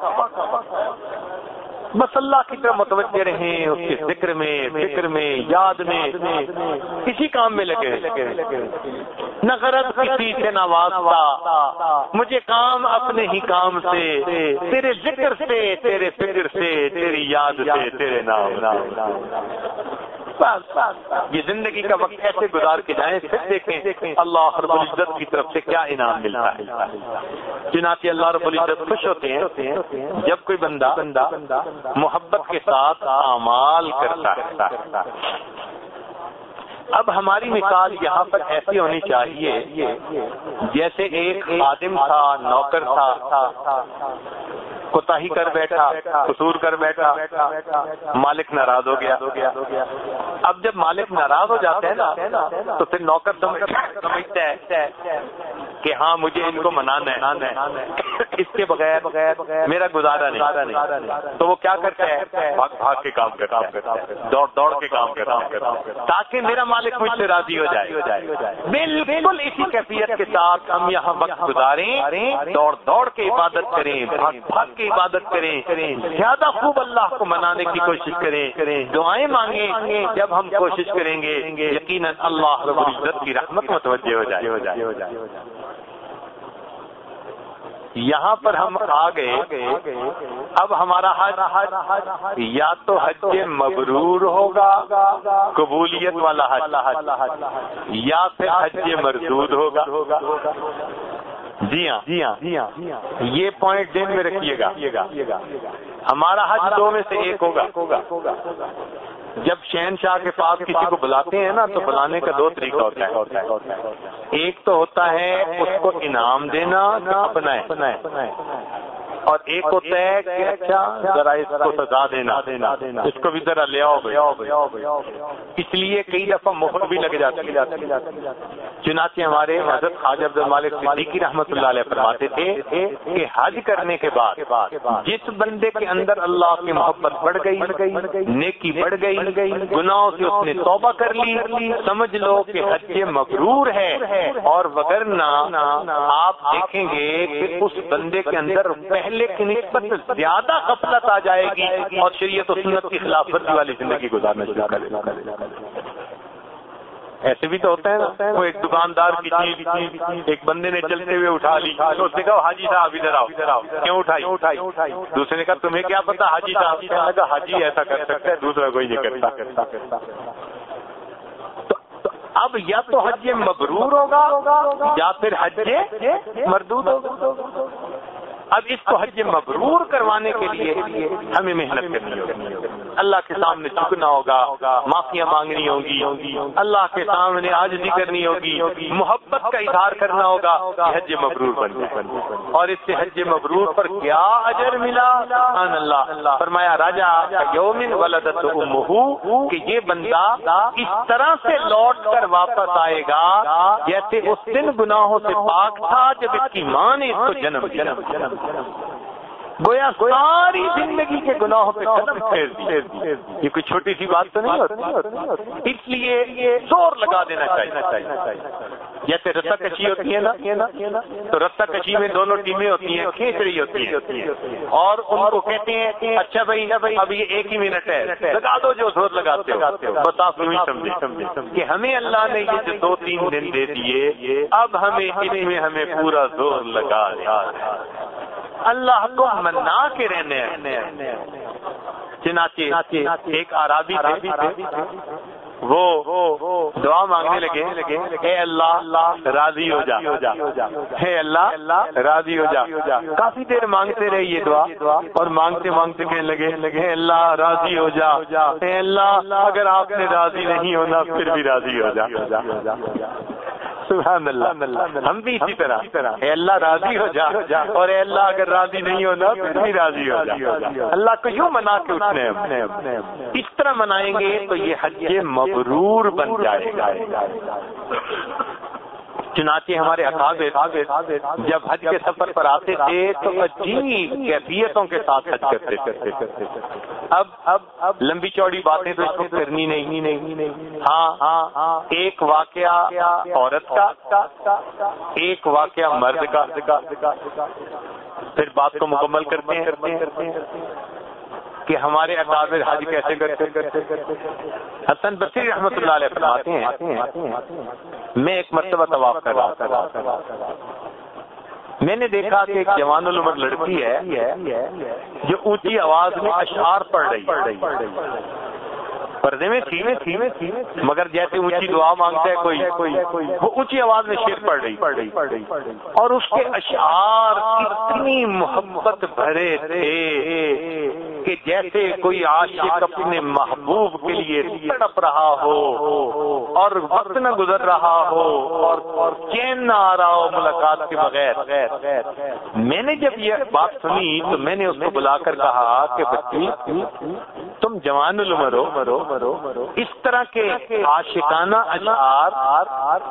بس اللہ کی طرف متوجہ رہیں، اس کے ذکر میں، فکر میں، یاد میں، کسی کام میں لگے نہ غرض کسی سے نہ واسطہ۔ مجھے کام اپنے ہی کام سے، تیرے ذکر سے، تیرے فکر سے، تیری یاد سے، تیرے نام یہ زندگی کا وقت ایسے گزار کے جائیں، پھر دیکھیں اللہ رب العزت کی طرف سے کیا انعام ملتا ہے۔ چنانچہ اللہ رب العزت خوش ہوتے ہیں جب کوئی بندہ بندہ محبت کے ساتھ اعمال کرتا ہے۔ اب ہماری مثال یہاں پر ایسی ہونی چاہیے جیسے ایک خادم تھا، نوکر تھا۔ کوتا ہی کر بیٹھا، قصور کر بیٹھا، مالک ناراض ہو گیا۔ اب جب مالک ناراض ہو جاتے ہیں نا، تو پھر نوکر سمجھتا ہے۔ کہ ہاں مجھے ان کو منانا ہے۔ اس کے بغیر میرا گزارا نہیں۔ تو وہ کیا کرتا ہے بھاگ بھاگ کے کام کرتا ہے دوڑ دوڑ کے کام کرتا ہے تاکہ میرا مالک مجھ سے راضی ہو جائے۔ بالکل اسی کیفیت کے ساتھ ہم یہاں وقت گزاریں۔ دوڑ دوڑ کے عبادت کریں۔ بھاگ بھاگ کی عبادت کریں۔ زیادہ خوب اللہ کو منانے کی کوشش کریں۔ دعائیں مانگیں۔ جب ہم کوشش کریں گے، یقیناً اللہ رب العزت کی رحمت متوجہ ہو جائے ہو جائے ہو جائے۔ یہاں پر ہم آ گئے۔ اب ہمارا حج یا تو حج مبرور ہوگا، قبولیت والا حج، یا پھر حج مردود ہوگا۔ جی ہاں جی ہاں۔ جی ہاں یہ پوائنٹ دین میں رکھیے گا۔ ہمارا حج دو میں سے ایک ہوگا۔ جب شہن شاہ کے پاس کسی کو بلاتے ہیں نا تو بلانے کا دو طریقہ ہوتا ہے۔ ایک تو ہوتا ہے اس کو انعام دینا اپنا اور ایک ہوتا ہے کہ اچھا ذرا اس کو سزا دینا اس کو بھی ذرا لے آؤ اس لیے کئی دفعہ مفت بھی لگ جاتے چنانچہ ہمارے حضرت خواجہ عبد المالک صدیقی رحمۃ اللہ علیہ فرماتے تھے کہ حج کرنے کے بعد جس بندے کے اندر اللہ کی محبت بڑھ گئی نیکی بڑھ گئی گناہوں سے اس نے توبہ کر لی سمجھ لو کہ حج مغرور ہے۔ اور وغیرہ آپ دیکھیں گے کہ اس بندے کے اندر پہلے کی نسبت زیادہ غفلت آ جائے گی اور شریعت و سنت کی خلاف ورزی والی زندگی گزارنا شروع کر ایسے بھی تو ہوتا ہے نا وہ ایک دکاندار کی چیز، ایک بندے نے چلتے ہوئے اٹھا لی اس نے کہا، حاجی صاحب، ادھر آؤ۔ ادھر آؤ کیوں اٹھائی؟ اٹھائی دوسرے نے کہا، تمہیں کیا پتا، حاجی صاحب؟ حاجی، ایسا کر سکتا ہے، دوسرا کوئی نہیں کرتا۔ اب یا تو حج مبرور ہوگا یا پھر حج مردود ہوگا۔ اب اس کو حج مبرور کروانے کے لیے ہمیں محنت کرنی ہوگی۔ اللہ کے سامنے چکنا ہوگا، معافیاں مانگنی ہوگی۔ اللہ کے سامنے آجزی کرنی ہوگی، محبت کا اظہار کرنا ہوگا حج مبرور بن جائے اور اس سے حج مبرور پر کیا اجر ملا؟ اللہ۔ فرمایا، راجا، یومن ولدت امہو، کہ یہ بندہ اس طرح سے لوٹ کر واپس آئے گا، جیسے اس دن گناہوں سے پاک تھا، جب اس کی ماں نے اس کو جنم جنم جنم گویا ساری زندگی کے گناہوں پہ قدم پھیر دی یہ کوئی چھوٹی سی بات تو نہیں ہوتی؟ اس لیے زور لگا دینا چاہیے۔ جیسے رسا کشی ہوتی ہے نا؟ تو رسا کشی میں دونوں ٹیمیں ہوتی ہیں، کھینچ رہی ہوتی ہیں۔ اور ان کو کہتے ہیں اچھا بھائی، اب یہ ایک ہی منٹ ہے۔ لگا دو جو زور لگاتے ہو۔ بس آپ سمجھے کہ ہمیں اللہ نے یہ جو دو تین دن دے دیے، اب ہمیں اس میں ہمیں پورا زور لگا دیا اللہ کو منا کے رہنے چنانچہ ایک آرابی وہ دعا مانگنے لگے۔ اے اللہ، راضی ہو جا۔ اے اللہ، راضی ہو جا۔ کافی دیر مانگتے رہے یہ دعا اور مانگتے مانگتے کہنے لگے۔ لگے اللہ، راضی ہو جا۔ اے اللہ، اگر آپ نے راضی نہیں ہونا، پھر بھی راضی ہو جا۔ سبحان اللہ۔ ہم بھی اسی طرح۔ اے اللہ راضی ہو جا۔ اور اے اللہ اگر راضی نہیں ہونا پھر بھی راضی ہو جا۔ اللہ کو یوں منا کے اٹھنے اس طرح منائیں گے تو یہ حج مبرور بن جائے گا۔ چنانچہ ہمارے اقابر جب حج کے سفر پر آتے تھے تو عجیب کیفیتوں کے ساتھ حج کرتے کرتے اب اب اب لمبی چوڑی باتیں تو اس کرنی نہیں۔ نہیں ہاں ہاں ہاں ایک واقعہ عورت کا، ایک واقعہ مرد کا۔ پھر بات کو مکمل کرتے ہیں۔ کہ ہمارے اقابر حج کیسے کرتے حسن بصیر رحمۃ اللہ علیہ فرماتے ہیں میں ایک مرتبہ طواف کر رہا تھا میں نے دیکھا کہ ایک جوان العمر لڑکی ہے جو اونچی آواز میں اشعار پڑھ رہی پردے میں تھی تھی مگر جیسے اونچی دعا مانگتا ہے کوئی وہ اونچی آواز میں شیر پڑھ رہی۔ اور اس کے اشعار اتنی محبت بھرے تھے۔ کہ جیسے کوئی عاشق اپنے محبوب کے لیے تڑپ رہا ہو اور وقت نہ گزر رہا ہو اور چین نہ آ رہا ہو ملاقات کے بغیر۔ میں نے جب یہ بات سنی تو میں نے اس کو بلا کر کہا کہ بچی، تم جوان العمر ہو، اس طرح کے عاشقانہ اشعار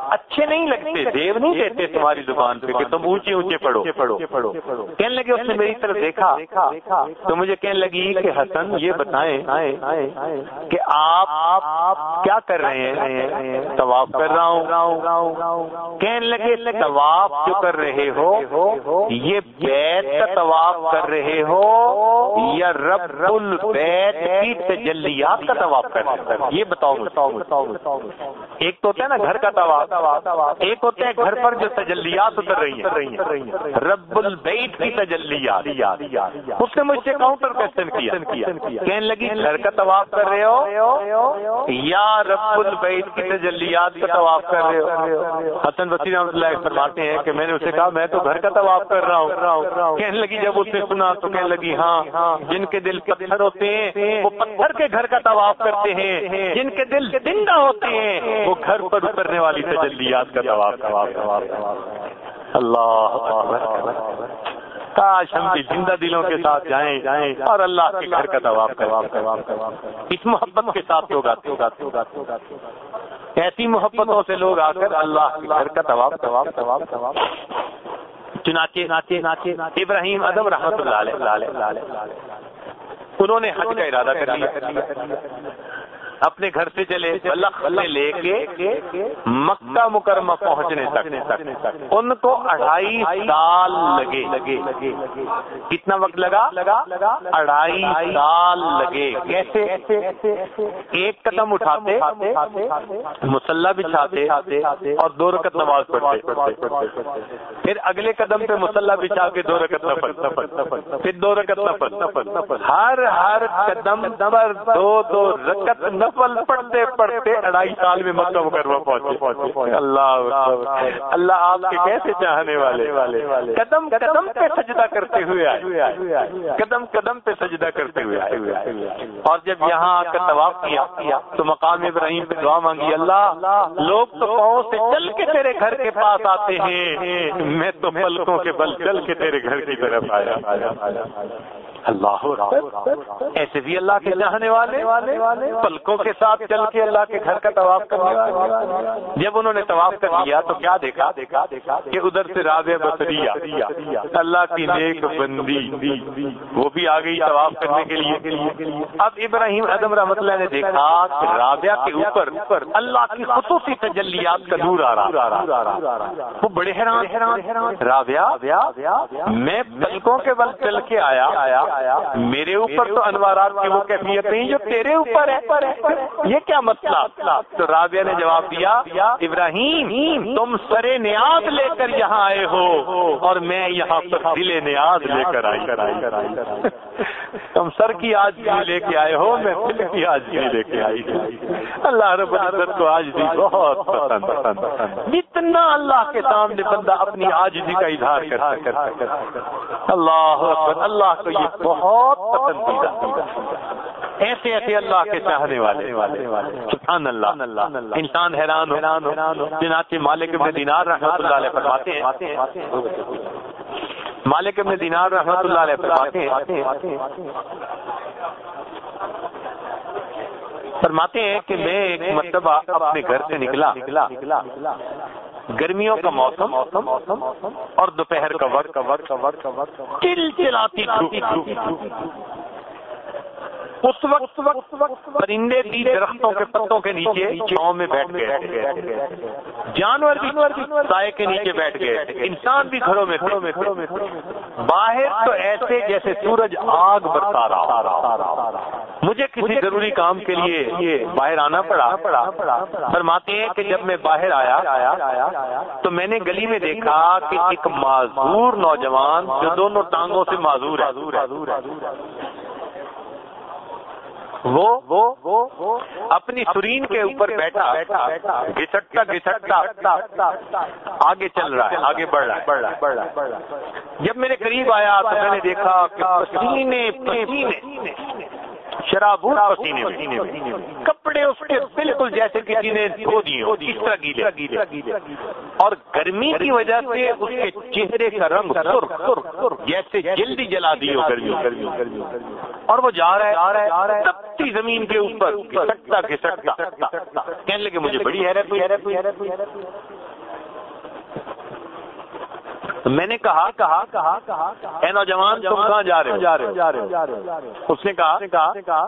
اچھے نہیں لگتے، دیو نہیں دیتے تمہاری زبان پہ کہ تم اونچے اونچے پڑھو۔ پڑھو کہنے لگے، اس نے میری طرف دیکھا تو مجھے کہنے لگی کہ حسن یہ بتائیں کہ آپ کیا کر رہے ہیں؟ طواف کر رہا ہوں۔ کہنے لگے، طواف جو کر رہے ہو، یہ بیت کا طواف کر رہے ہو یا رب البیت کی تجلیات کا طواف کر رہے ہو؟ یہ بتاؤ بتاؤ بتاؤ ایک تو ہوتا ہے نا گھر کا طواف، ایک ہوتا ہے گھر پر جو تجلیات اتر رہی ہیں۔ رب البیت کی تجلیات۔ اس نے مجھ سے کاؤنٹر کوشچن کیا۔ کہنے لگی گھر کا طواف کر رہے ہو؟ یا رب البیت کی تجلیات کا طواف کر رہے ہو؟ حسن بصیر رحمۃ اللہ فرماتے ہیں کہ میں نے اسے کہا میں تو گھر کا طواف کر رہا ہوں۔ کہنے لگی جب اسے سنا تو کہنے لگی ہاں جن کے دل پتھر ہوتے ہیں وہ پتھر کے گھر کا طواف کرتے ہیں۔ جن کے دل زندہ ہوتے ہیں وہ گھر پر اترنے والی تجلیات کا طواف اللہ کاش ہم بھی زندہ دلوں کے ساتھ جائیں جائیں اور اللہ کے گھر کا طواف کرواف اس محبت کے ساتھ لوگ آتے ایسی محبتوں سے لوگ آ کر اللہ کے گھر کا طواف طواف طواف طواف چنانچہ ناچے ناچے ابراہیم ادم رحمت اللہ علیہ۔ انہوں نے حج کا ارادہ کر لیا۔ اپنے گھر سے چلے لے کے مکہ مکرمہ پہنچنے تک، ان کو اڑھائی سال لگے۔ کتنا وقت لگا؟ لگا اڑھائی سال لگے۔ کیسے؟ ایک قدم اٹھاتے، مسلح بچھاتے اور دو رکت نماز پڑھتے۔ پھر اگلے قدم پہ مسلح بچھا کے دو رکت نفل۔ پھر دو رکت نفل۔ ہر ہر قدم پر دو دو رکت نفل۔ پڑھتے پڑھتے اڑائی سال میں مکہ مکرمہ پہنچے۔ اللہ اللہ آپ کے کیسے چاہنے والے؟ قدم قدم پہ سجدہ کرتے ہوئے آئے۔ قدم قدم پہ سجدہ کرتے ہوئے آئے۔ اور جب یہاں آ کر طواف کیا، تو مقام ابراہیم پہ دعا مانگی، اللہ، لوگ تو پاؤں سے چل کے تیرے گھر کے پاس آتے ہیں۔ میں تو پلکوں کے بل چل کے تیرے گھر کی طرف آیا۔ اللہ ایسے بھی اللہ کے چاہنے والے پلکوں کے ساتھ چل کے اللہ کے گھر کا طواف کرنے والے۔ جب انہوں نے طواف کر لیا تو کیا دیکھا؟ دیکھا دیکھا کہ ادھر سے رابع بسریا اللہ کی نیک بندی، وہ بھی آ گئی طواف کرنے کے لیے۔ اب ابراہیم ادم رحمت اللہ نے دیکھا کہ رابعہ کے اوپر اللہ کی خصوصی تجلیات کا نور آ رہا۔ وہ بڑے حیران۔ حیران رابعہ میں پلکوں کے بل چل کے آیا۔ آیا، میرے اوپر تو انوارات کی وہ کیفیت نہیں جو تیرے اوپر ہے۔ یہ کیا مسئلہ تو رابعہ نے جواب دیا، ابراہیم، تم سرے نیاز لے کر یہاں آئے ہو اور میں یہاں پر دل نیاز لے کر آئی۔ تم سر کی آج بھی لے کے آئے ہو، میں دل کی آج لے کے آئی۔ اللہ رب العزت کو آج بھی بہت پسند پسند جتنا اللہ کے سامنے بندہ اپنی آجزی کا اظہار کر اللہ اللہ کو یہ بہت پسندیدہ۔ ایسے ایسے اللہ کے چاہنے والے۔ سبحان اللہ۔ انسان حیران ہو۔ چنانچہ مالک ابن دینار رحمۃ اللہ علیہ فرماتے ہیں۔ مالک ابن دینار رحمۃ اللہ علیہ فرماتے ہیں۔ فرماتے ہیں کہ میں ایک مرتبہ اپنے گھر سے نکلا۔ گرمیوں کا موسم اور دوپہر کا وقت۔ کا وقت کا وقت کا وقت چل چلاتی اس وقت وقت وقت پرندے بھی درختوں کے پتوں کے نیچے چھاؤں میں بیٹھ گئے جانور بھی سائے کے نیچے بیٹھ گئے انسان بھی گھروں میں گھروں میں گھروں میں باہر تو ایسے جیسے سورج آگ برسا رہا مجھے کسی ضروری کام کے لیے باہر آنا پڑا پڑا۔ فرماتے ہیں کہ جب میں باہر آیا تو میں نے گلی میں دیکھا کہ ایک معذور نوجوان جو دونوں ٹانگوں سے معذور ہے۔ وہ اپنی سرین کے اوپر بیٹھا گھسٹتا گھسٹتا آگے چل رہا ہے، آگے بڑھ رہا ہے، بڑھ رہا بڑھ رہا جب میرے قریب آیا تو میں نے دیکھا کہ پسینے پسینے شراب پسینے میں۔ کپڑے اس کے بالکل جیسے کسی نے دھو دیے اس طرح گیلے۔ اور گرمی کی وجہ سے اس کے چہرے کا رنگ جیسے جلدی جلا دی ہو گرمی اور وہ جا رہا ہے، تپتی زمین کے اوپر گھسٹتا گھسٹتا کہنے لگے، مجھے بڑی حیرت ہوئی حیرت ہوئی حیرت ہوئی حیرت ہوئی تو میں نے کہا کہا کہا کہا اے نوجوان تم کہاں جا رہے رہے اس نے کہا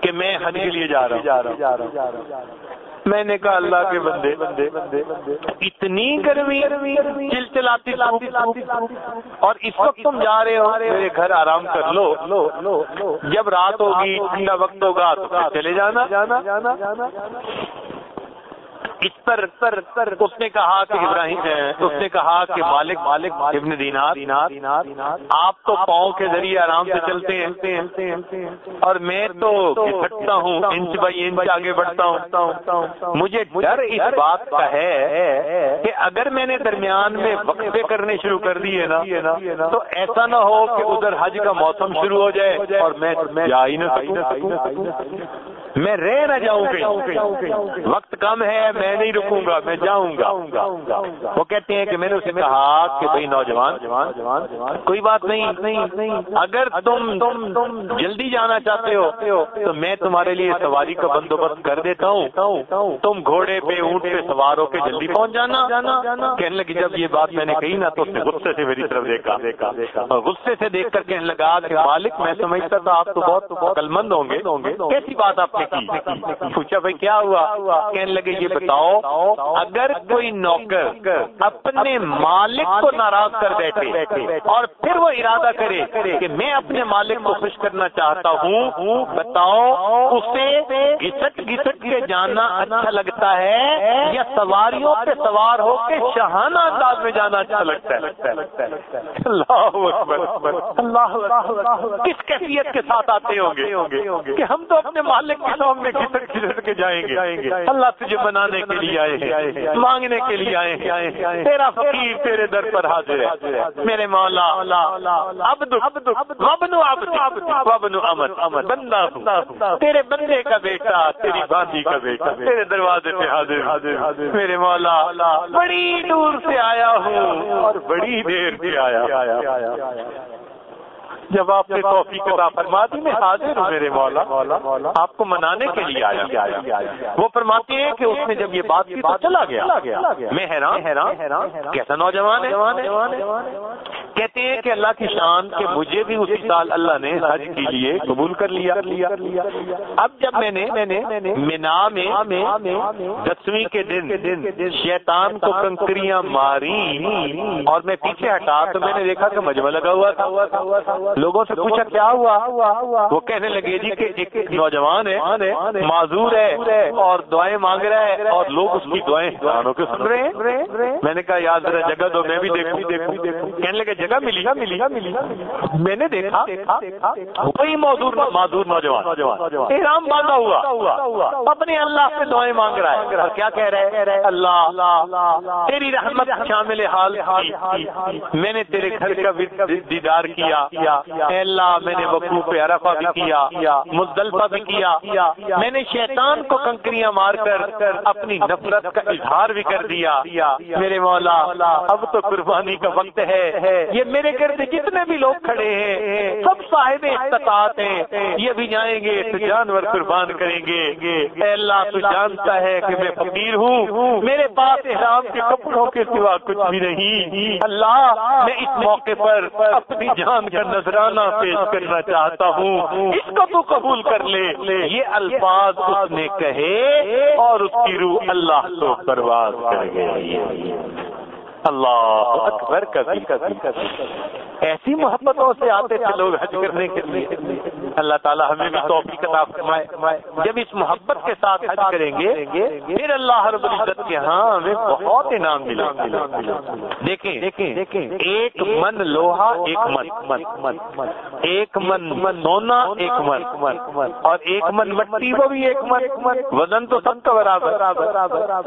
کہ میں حج کے لیے جا رہا ہوں۔ میں نے کہا اللہ کے بندے بندے اتنی گرمی چل چلاتی اور اس وقت تم جا رہے ہو میرے گھر آرام کر لو۔ لو لو جب رات ہوگی ٹھنڈا وقت ہوگا تو چلے جانا جانا جانا جانا اس پر اس نے کہا کہ ابراہیم اس نے کہا کہ مالک مالک ابن دینار۔ دینار۔ آپ تو پاؤں کے ذریعے آرام سے چلتے ہیں۔ اور میں تو ہٹتا ہوں انچ بائی انچ آگے بڑھتا ہوں۔ مجھے ڈر اس بات کا ہے کہ اگر میں نے درمیان میں وقفے کرنے شروع کر دیے نا تو ایسا نہ ہو کہ ادھر حج کا موسم شروع ہو جائے اور میں جا ہی نہ سکوں۔ میں رہ نہ جاؤں گی وقت کم ہے، میں نہیں رکوں گا، میں جاؤں گا۔ وہ کہتے ہیں کہ میں نے اسے کہا کہ بھائی نوجوان، کوئی بات نہیں۔ اگر تم جلدی جانا چاہتے ہو، تو میں تمہارے لیے سواری کا بندوبست کر دیتا ہوں۔ تم گھوڑے پہ، اونٹ پہ سوار ہو کے جلدی پہنچ جانا۔ کہنے لگی، جب یہ بات میں نے کہی نا، تو اس نے غصے سے میری طرف دیکھا۔ دیکھا غصے سے دیکھ کر کہنے لگا کہ مالک، میں سمجھتا تھا آپ تو بہت کل مند ہوں گے۔ کیسی بات آپ پوچھا بھائی کیا ہوا؟ کہنے لگے، یہ بتاؤ، اگر کوئی نوکر اپنے مالک کو ناراض کر بیٹھے اور پھر وہ ارادہ کرے کہ میں اپنے مالک کو خوش کرنا چاہتا ہوں، بتاؤ، اسے گھسٹ گھسٹ کے جانا اچھا لگتا ہے یا سواریوں پہ سوار ہو کے شہانہ انداز میں جانا اچھا لگتا ہے؟ اللہ کس کیفیت کے ساتھ آتے ہوں گے؟ کہ ہم تو اپنے مالک کے سامنے کھسک کے جائیں گے۔ اللہ تجھے بنانے کے لیے آئے ہیں، مانگنے کے لیے آئے ہیں۔ تیرا فقیر تیرے در پر حاضر ہے۔ میرے مولا، عبد وابن عبد وابن امن امن بندہ تیرے بندے کا بیٹا، تیری باندھی کا بیٹا، تیرے دروازے پہ حاضر حاضر میرے مولا، بڑی دور سے آیا ہوں اور بڑی دیر سے آیا جب آپ نے توفیق عطا فرما دی، میں حاضر ہوں میرے مولا۔ آپ کو منانے کے لیے آیا۔ وہ فرماتے ہیں کہ اس نے جب یہ بات کی تو چلا گیا۔ میں حیران حیران حیران کیسا نوجوان ہے؟ کہتے ہیں کہ اللہ کی شان کہ مجھے بھی اسی سال اللہ نے حج کے لیے قبول کر لیا۔ اب جب میں نے مینا میں دسویں کے دن شیطان کو کنکریاں ماری اور میں پیچھے ہٹا تو میں نے دیکھا کہ مجمع لگا ہوا تھا۔ لوگوں سے پوچھا کیا ہوا؟ وہ کہنے لگے جی کہ ایک نوجوان ہے، معذور ہے اور دعائیں مانگ رہا ہے اور لوگ اس کی دعائیں کانوں کے سن رہے ہیں۔ میں نے کہا یاد ذرا جگہ دو، میں بھی دیکھوں۔ دیکھوں کہنے لگے، جگہ ملی۔ گا ملی گا ملی میں نے دیکھا، وہی معذور معذور نوجوان۔ احرام باندھا ہوا۔ اپنے اللہ سے دعائیں مانگ رہا ہے۔ کیا کہہ رہے اللہ، تیری رحمت شامل حال میں نے تیرے گھر کا دیدار کیا۔ اے اللہ میں نے وقوف عرفہ بھی کیا، مزدلفہ بھی کیا۔ میں نے شیطان کو کنکریاں مار کر اپنی نفرت کا اظہار بھی کر دیا۔ میرے مولا، اب تو قربانی کا وقت ہے۔ یہ میرے گرد جتنے بھی لوگ کھڑے ہیں، سب صاحب استطاعت ہیں۔ یہ بھی جائیں گے تو جانور قربان کریں گے۔ اے اللہ، تو جانتا ہے کہ میں فقیر ہوں۔ میرے پاس احرام کے کپڑوں کے سوا کچھ بھی نہیں۔ اللہ، میں اس موقع پر اپنی جان کا نذرانہ پیش کرنا چاہتا ہوں۔ اس کو تو قبول کر لے۔ یہ الفاظ اس نے کہے اور اس کی روح اللہ کو پرواز کر گئی۔ اللہ اکبر کبھی کبھی ایسی محبتوں سے آتے تھے لوگ حج کرنے کے لیے۔ اللہ تعالیٰ ہمیں بھی توفیق عطا فرمائے۔ جب اس محبت کے ساتھ حج کریں گے پھر اللہ رب العزت کے ہاں ہمیں بہت انعام ملے دیکھیں دیکھیں ایک من لوہا ایک من۔ من ایک من من سونا ایک من۔ اور ایک من مٹی وہ بھی ایک من۔ وزن تو سب کا برابر۔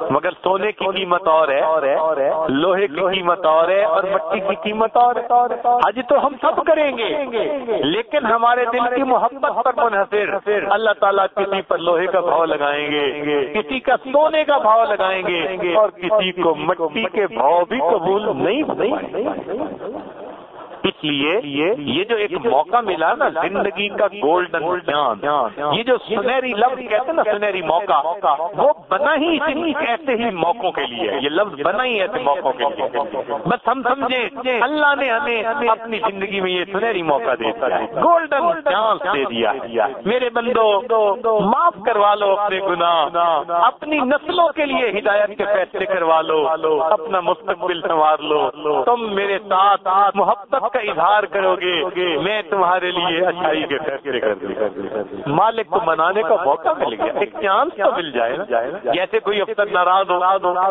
مگر سونے کی قیمت اور ہے۔ لوہے کی قیمت اور ہے اور مٹی کی قیمت اور حج تو ہم سب کریں گے۔ لیکن ہمارے دل کی محبت پر منحصر۔ اللہ تعالیٰ کسی پر لوہے کا بھاؤ لگائیں گے، کسی کا سونے کا بھاؤ لگائیں گے اور کسی کو مٹی کے بھاؤ بھی قبول نہیں اس لیے یہ جو ایک موقع ملا نا زندگی کا گولڈن یہ جو سنہری لفظ کہتے ہیں نا، سنہری موقع، وہ بنا ہی ایسے ہی موقعوں کے لیے یہ لفظ بنا ہی ایسے موقعوں کے لیے بس ہم سمجھے اللہ نے ہمیں اپنی زندگی میں یہ سنہری موقع دے دیا گولڈن چانس دے دیا میرے بندو، معاف کروا لو اپنے گناہ۔ اپنی نسلوں کے لیے ہدایت کے فیصلے کروا لو۔ اپنا مستقبل سنوار لو۔ تم میرے ساتھ محبت کا اظہار کرو گے، میں تمہارے لیے اچھائی کے فیصلے کر دوں مالک کو منانے کا موقع مل گیا، ایک چانس تو مل جائے نا۔ جیسے کوئی افسر ناراض ہو،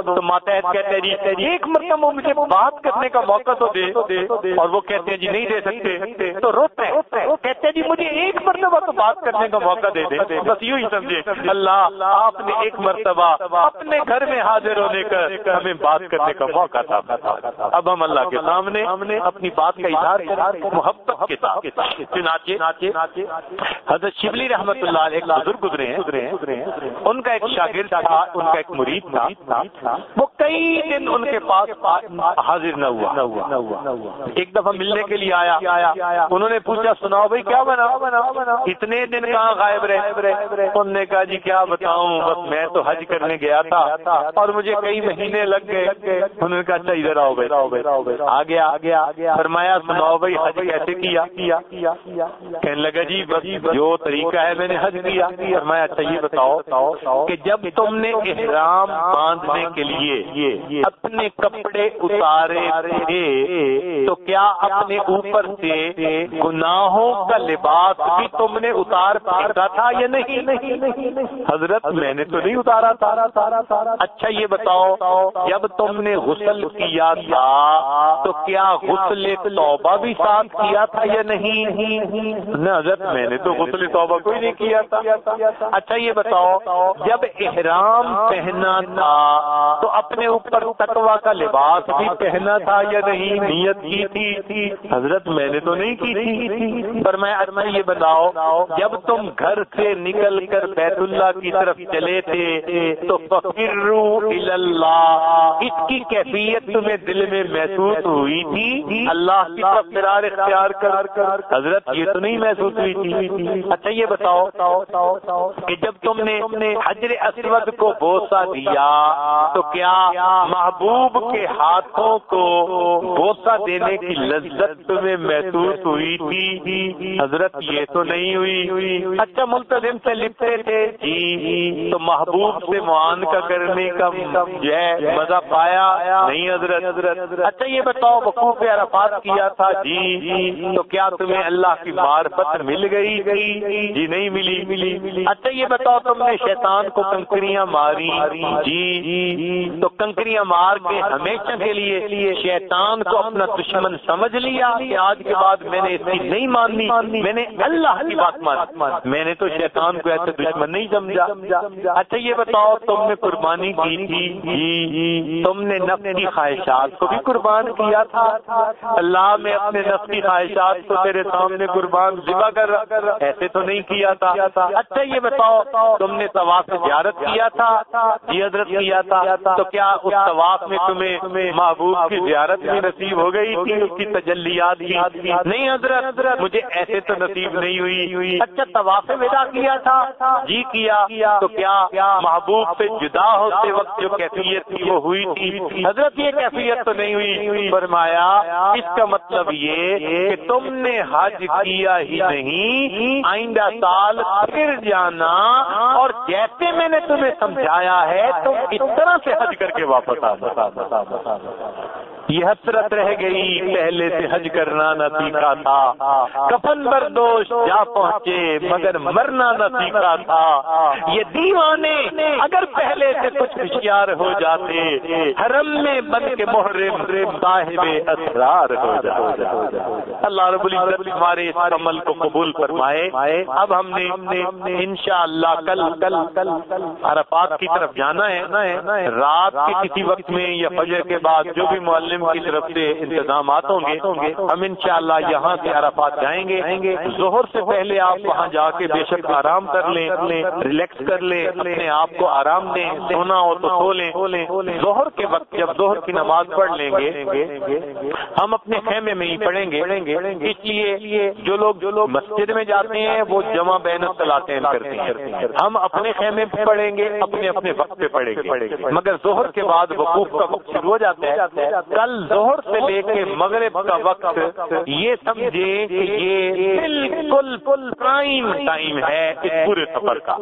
تو ماتحت کہتے ہیں جی ایک مرتبہ مجھے بات کرنے کا موقع تو دے، اور وہ کہتے ہیں جی نہیں دے سکتے، تو روتے ہیں۔ وہ کہتے ہیں جی مجھے ایک مرتبہ تو بات کرنے کا موقع دے دے۔ بس یوں ہی سمجھے، اللہ، آپ نے ایک مرتبہ اپنے گھر میں حاضر ہونے کا ہمیں بات کرنے کا موقع تھا۔ اب ہم اللہ کے سامنے ہم نے اپنی بات کا محبت کے ساتھ چنانچہ حضرت شبلی رحمت اللہ علیہ بزرگ گزرے ہیں۔ ان کا ایک شاگرد تھا، ان کا ایک مرید تھا۔ وہ کئی دن ان کے پاس حاضر نہ ہوا۔ ایک دفعہ ملنے کے لیے آیا۔ انہوں نے پوچھا، سناؤ بھائی، کیا بنا؟ اتنے دن کہاں غائب رہے؟ انہوں نے کہا جی کیا بتاؤں؟ بس میں تو حج کرنے گیا تھا اور مجھے کئی مہینے لگ گئے۔ انہوں نے کہا اچھا ادھر آؤ بھائی۔ آ گیا آ گیا۔ فرمایا سناؤ بھائی، حج کیسے کیا؟ کہنے لگا جی بس جو طریقہ ہے میں نے حج کیا۔ میں اچھا یہ بتاؤ کہ جب تم نے احرام باندھنے کے لیے اپنے کپڑے اتارے تھے، تو کیا اپنے اوپر سے گناہوں کا لباس بھی تم نے اتار پھینکا تھا یا نہیں؟ حضرت، میں نے تو نہیں اتارا تھا۔ اچھا یہ بتاؤ، جب تم نے غسل کیا تھا، تو کیا غسل توبہ بھی ساتھ کیا تھا یا نہیں؟ حضرت میں نے تو غسل توبہ کوئی نہیں کیا تھا۔ اچھا یہ بتاؤ، جب احرام پہنا تھا تو اپنے اوپر تکوا کا لباس بھی پہنا تھا یا نہیں؟ نیت کی تھی۔ حضرت میں نے تو نہیں کی تھی۔ پر میں اچھا، یہ بتاؤ، جب تم گھر سے نکل کر بیت اللہ کی طرف چلے تھے تو فکرو اللہ اس کی کیفیت تمہیں دل میں محسوس ہوئی تھی؟ اللہ کی طرف فرار اختیار کر حضرت یہ تو نہیں محسوس ہوئی تھی۔ اچھا یہ بتاؤ کہ جب تم نے حجر اسود کو بوسا دیا تو کیا محبوب کے ہاتھوں کو بوسا دینے کی لذت تمہیں محسوس ہوئی تھی؟ حضرت یہ تو نہیں ہوئی۔ اچھا ملتظم سے لکھتے تھے۔ جی تو محبوب سے معان کا کرنے کا جو ہے مزہ پایا؟ نہیں حضرت۔ حضرت اچھا یہ بتاؤ بخوب عرفات کیا تھا جی تو کیا تمہیں اللہ کی معرفت مل گئی؟ جی نہیں ملی۔ ملی اچھا یہ بتاؤ، تم نے شیطان کو کنکریاں ماری۔ جی تو کنکریاں مار کے ہمیشہ کے لیے؟ شیطان کو اپنا دشمن سمجھ لیا کہ آج کے بعد میں نے اس کی نہیں ماننی۔ میں نے اللہ کی بات مان میں نے تو شیطان کو ایسے دشمن نہیں سمجھا۔ اچھا یہ بتاؤ، تم نے قربانی کی تھی؟ جی، تم نے نفس کی خواہشات کو بھی قربان کیا تھا۔ اللہ میں اپنے نفس کی خواہشات کو تیرے سامنے قربان ذبح کر ایسے تو نہیں کیا تھا۔ اچھا یہ بتاؤ، تم نے طواف زیارت کیا تھا؟ جی حضرت، کیا تھا؟ تو کیا اس طواف میں تمہیں محبوب کی زیارت بھی نصیب ہو گئی تھی، اس کی تجلیات نہیں حضرت، مجھے ایسے تو نصیب نہیں ہوئی۔ اچھا طواف ودا کیا تھا؟ جی کیا۔ تو کیا محبوب سے جدا ہوتے وقت جو کیفیت تھی وہ ہوئی تھی؟ حضرت، یہ کیفیت تو نہیں ہوئی۔ فرمایا، اس کا مطلب مطلب یہ کہ تم نے حج کیا ہی نہیں، آئندہ سال پھر جانا اور جیسے میں نے تمہیں سمجھایا ہے، تم اس طرح سے حج کر کے واپس آ یہ حسرت رہ گئی، پہلے سے حج کرنا نہ سیکھا تھا۔ کفن بردوش جا پہنچے، مگر مرنا نہ سیکھا تھا۔ یہ دیوانے اگر پہلے سے کچھ ہوشیار ہو جاتے، حرم میں بن کے محرم، صاحب اسرار ہو جاتے۔ اللہ رب العزت ہمارے اس عمل کو قبول فرمائے۔ اب ہم نے انشاءاللہ کل کل کل عرفات کی طرف جانا ہے۔ رات کے کسی وقت میں یا فجر کے بعد جو بھی معلم کی طرف سے انتظامات ہوں گے۔ ہم انشاءاللہ یہاں سے عرفات جائیں گے۔ ظہر سے پہلے آپ وہاں جا کے بے شک آرام کر لیں، ریلیکس کر لیں، اپنے آپ کو آرام دیں، سونا ہو تو سو لیں۔ ظہر کے وقت جب ظہر کی نماز پڑھ لیں گے، ہم اپنے خیمے میں ہی پڑھیں گے۔ اس لیے جو لوگ جو لوگ مسجد میں جاتے ہیں، وہ جمع بین کرتے ہیں۔ ہم اپنے خیمے پہ پڑھیں گے، اپنے اپنے وقت پہ پڑھیں گے۔ مگر ظہر کے بعد وقوف کا وقت شروع ہو جاتا ہے۔ کل زہر سے لے کے مغرب کا وقت، یہ سمجھے کہ یہ بالکل پرائم ٹائم ہے اس پورے سفر کا۔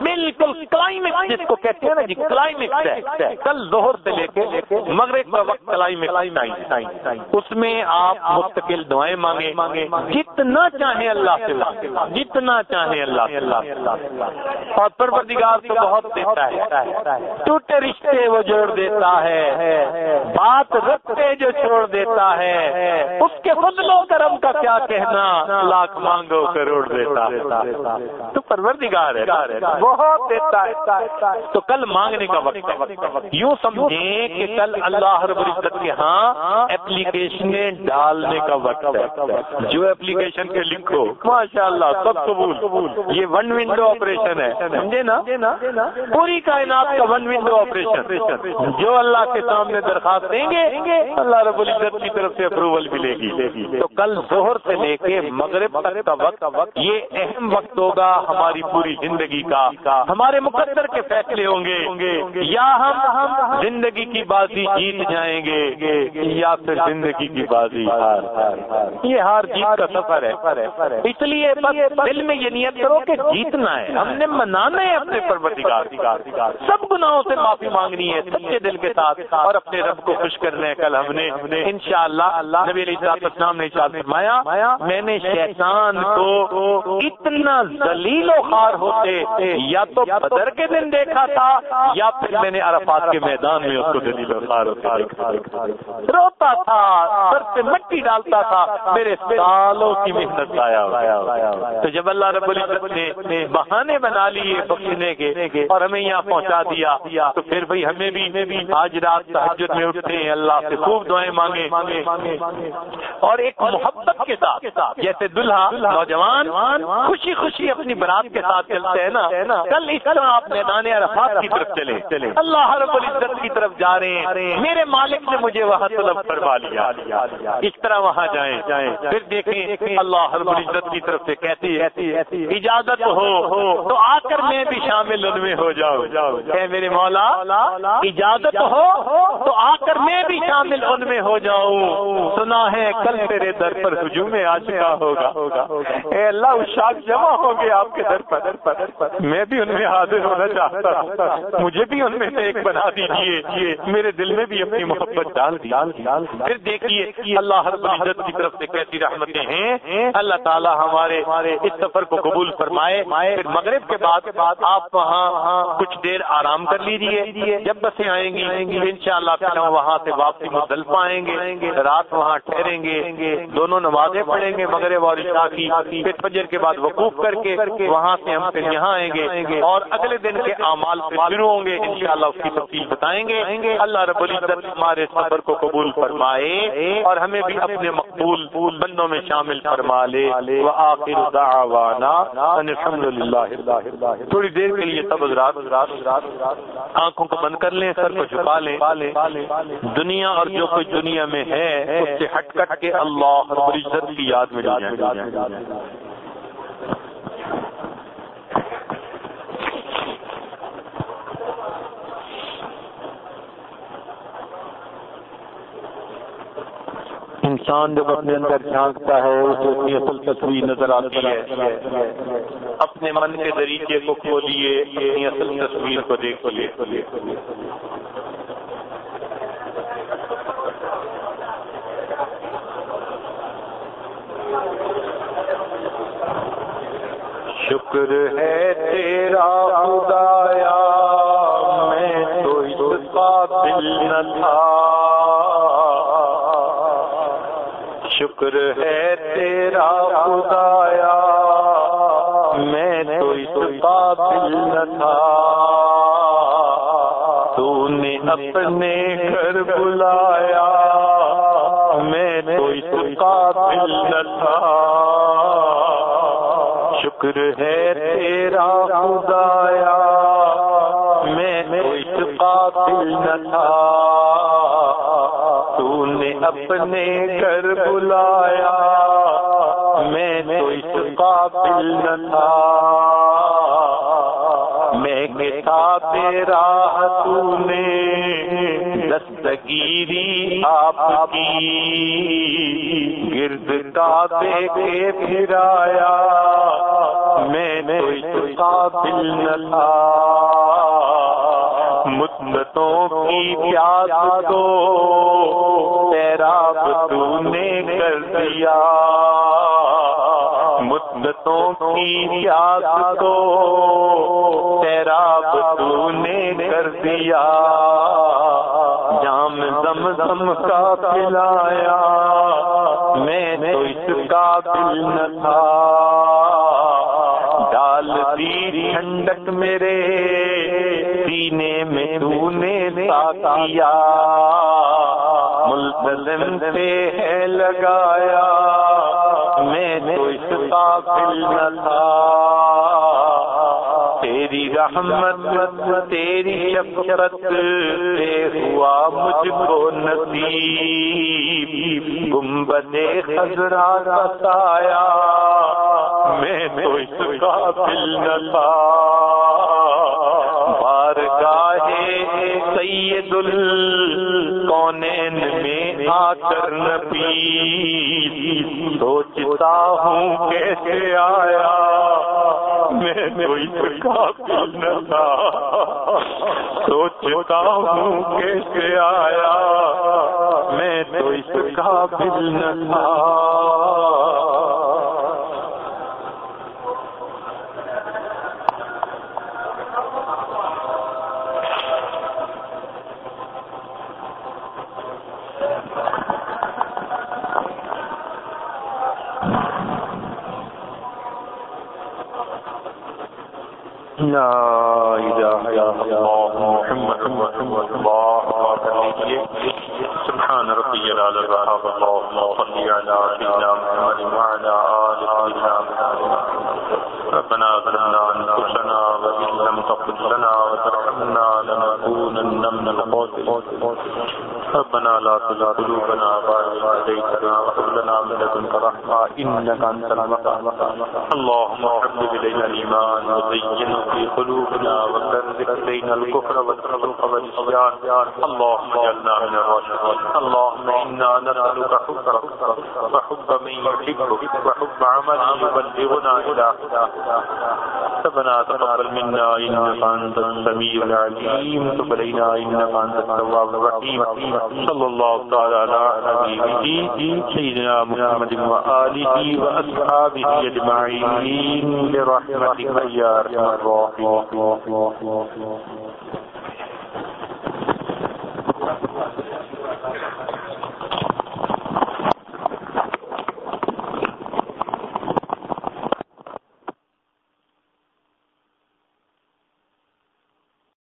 بالکل کلائمیکس جس کو کہتے ہیں نا جی کلائمیکس ہے۔ کل زہر سے لے کے مغرب کا وقت کلائمیکس اس میں آپ مستقل دعائیں مانگے مانگے جتنا چاہیں اللہ سے جتنا چاہیں اللہ سے اللہ اور پروردگار تو بہت دیتا ہے۔ ٹوٹے رشتے وہ جوڑ دیتا ہے۔ بات رکھتے جو چھوڑ دیتا ہے، اس کے فضل و کرم کا کیا کہنا؟ لاکھ مانگو، کروڑ دیتا تو پروردگار ہے، بہت دیتا ہے۔ تو کل مانگنے کا وقت یوں سمجھیں کہ کل اللہ رب العزت کے ہاں اپلیکیشن ڈالنے کا وقت ہے۔ جو اپلیکیشن کے لکھو ماشاء اللہ سب قبول۔ یہ ون ونڈو آپریشن ہے۔ سمجھے نا؟ پوری کائنات کا ون ونڈو آپریشن جو اللہ کے سامنے درخواست دیں گے، اللہ رب العزت کی طرف سے اپروول ملے گی۔ تو کل زہر سے لے کے مغرب تک کا وقت، یہ اہم وقت ہوگا ہماری پوری زندگی کا۔ ہمارے مقدر کے فیصلے ہوں گے۔ یا ہم زندگی کی بازی جیت جائیں گے یا پھر زندگی کی بازی یہ ہار جیت کا سفر ہے۔ اس لیے دل میں یہ نیت کرو کہ جیتنا ہے۔ ہم نے منانا ہے اپنے پروردگار سب گناہوں سے معافی مانگنی ہے۔ سچے دل کے ساتھ اور اپنے رب سب کو خوش کرنے کل ہم نے ان شاء اللہ نبی علیہ السلام نے فرمایا، میں نے شیطان کو اتنا ذلیل و خار ہوتے یا تو بدر کے دن دیکھا تھا یا پھر میں نے عرفات کے میدان میں اس کو دلیل و خار ہوتے روتا تھا، سر سے مٹی ڈالتا تھا، میرے سالوں کی محنت آیا تو جب اللہ رب العزت نے بہانے بنا لیے، بخشنے کے اور ہمیں یہاں پہنچا دیا، تو پھر بھائی ہمیں بھی آج رات تحجد میں میں اٹھتے ہیں اللہ سے خوب دعائیں مانگے۔ اور ایک محبت کے ساتھ جیسے دلہا نوجوان خوشی خوشی اپنی برات کے ساتھ چلتے ہیں نا۔ کل اس طرح آپ میدان عرفات کی طرف چلے چلے اللہ رب العزت کی طرف جا رہے ہیں۔ میرے مالک نے مجھے وہاں طلب کروا لیا۔ اس طرح وہاں جائیں۔ جائیں۔ پھر دیکھیں اللہ رب العزت کی طرف سے کہتی ہے۔ اجازت ہو تو آ کر میں بھی شامل ان میں ہو جاؤ اے میرے مولا اجازت ہو تو آ کر میں بھی شامل ان میں ہو جاؤں۔ سنا ہے کل تیرے در پر ہجوم آ ہوگا۔ اے اللہ اشاق جمع ہو گئے آپ کے در پر۔ میں بھی ان میں حاضر ہونا چاہتا ہوں۔ مجھے بھی ان میں سے ایک بنا دیجیے میرے دل میں بھی اپنی محبت ڈال دی۔ پھر دیکھیے، اللہ ہر عزت کی طرف سے کیسی رحمتیں ہیں۔ اللہ تعالیٰ ہمارے اس سفر کو قبول فرمائے۔ پھر مغرب کے بعد آپ وہاں کچھ دیر آرام کر لیجیے جب بسیں آئیں گی ان شاء اللہ پھر ہم وہاں سے واپسی مدلفہ آئیں گے، رات وہاں ٹھہریں گے، دونوں نمازیں پڑھیں گے، مغرب اور عشاء کی، پھر فجر کے بعد وقوف کر کے وہاں سے ہم پھر یہاں آئیں گے اور اگلے دن کے اعمال پھر شروع ہوں گے ان شاء اللہ اس کی تفصیل بتائیں گے۔ اللہ رب العزت ہمارے سفر کو قبول فرمائے اور ہمیں بھی اپنے مقبول بندوں میں شامل فرما لے۔ وآخر دعوانا ان الحمد للہ تھوڑی دیر کے لیے سب حضرات آنکھوں کو بند کر لیں، سر کو جھکا لیں۔ دنیا اور جو کچھ دنیا میں ہے، اس سے ہٹ کٹ کے اللہ رب العزت کی یاد میں لے جائیں انسان جب اپنے اندر جھانکتا ہے اسے اپنی اصل تصویر نظر آتی ہے۔ اپنے من کے طریقے کو کھولیے اپنی اصل تصویر کو دیکھیے شکر ہے تیرا خدایا، میں تو اس قابل نہ تھا۔ شکر ہے تیرا خدایا، میں تو اس قابل نہ تھا۔ تو نے اپنے گھر بلایا، میں تو اس قابل نہ تھا۔ شکر ہے تیرا خدایا، میں تو اس قابل نہ تھا۔ تو نے اپنے گھر بلایا، میں تو اس قابل نہ تھا۔ میں تھا تیرا تو نے دستگیری آپ کی۔ گرد کعبے کے پھرایا میں تو اس قابل نہ تھا۔ مدتوں کی پیاس کو تیراب تو نے کر دیا۔ مدتوں کی پیاس کو تیراب تو نے کر دیا۔ جام زم زم کا پلایا۔ میں تو اس قابل نہ تھا۔ ڈال دی ٹھنڈک میرے سینے میں تو نے کیا۔ ملتظم سے ہے لگایا، میں تو اس قابل نہ تھا۔ تیری رحمت، تیری شفقت سے ہوا مجھ کو نصیب۔ گنبد خزرا بتایا میں تو اس قابل نہ تھا۔ بار گاہے سید الکونین میں آ کر نبی سوچتا ہوں کیسے آیا۔ میں کوئی قابل نہ تھا۔ سوچتا ہوں کیسے آیا۔ میں تو اس قابل نہ تھا۔ لا إله إلا الله محمد رسول الله. سبحان ربي العلى الرحاب اللهم صل على سيدنا محمد وعلى آل سيدنا ربنا ظلمنا أنفسنا وإن لم تغفر لنا وترحمنا لنكونن من الخاسرين ربنا لا تزغ قلوبنا بعد إذ هديتنا وهب لنا من لدنك رحمة إنك أنت الوهاب. اللهم حبب إلينا الإيمان وزينه في قلوبنا وكره إلينا الكفر والفسوق والعصيان. اللهم اجعلنا من الراشدين. اللهم إنا نسألك حبك وحب من يحبك وحب عمل يبلغنا إلى ربنا تقبل منا إنك أنت السميع العليم. تب علينا إنك أنت التواب الرحيم. صلى الله تعالى على حبيبه سيدنا محمد وآله وأصحابه أجمعين برحمتك يا أرحم الراحمين.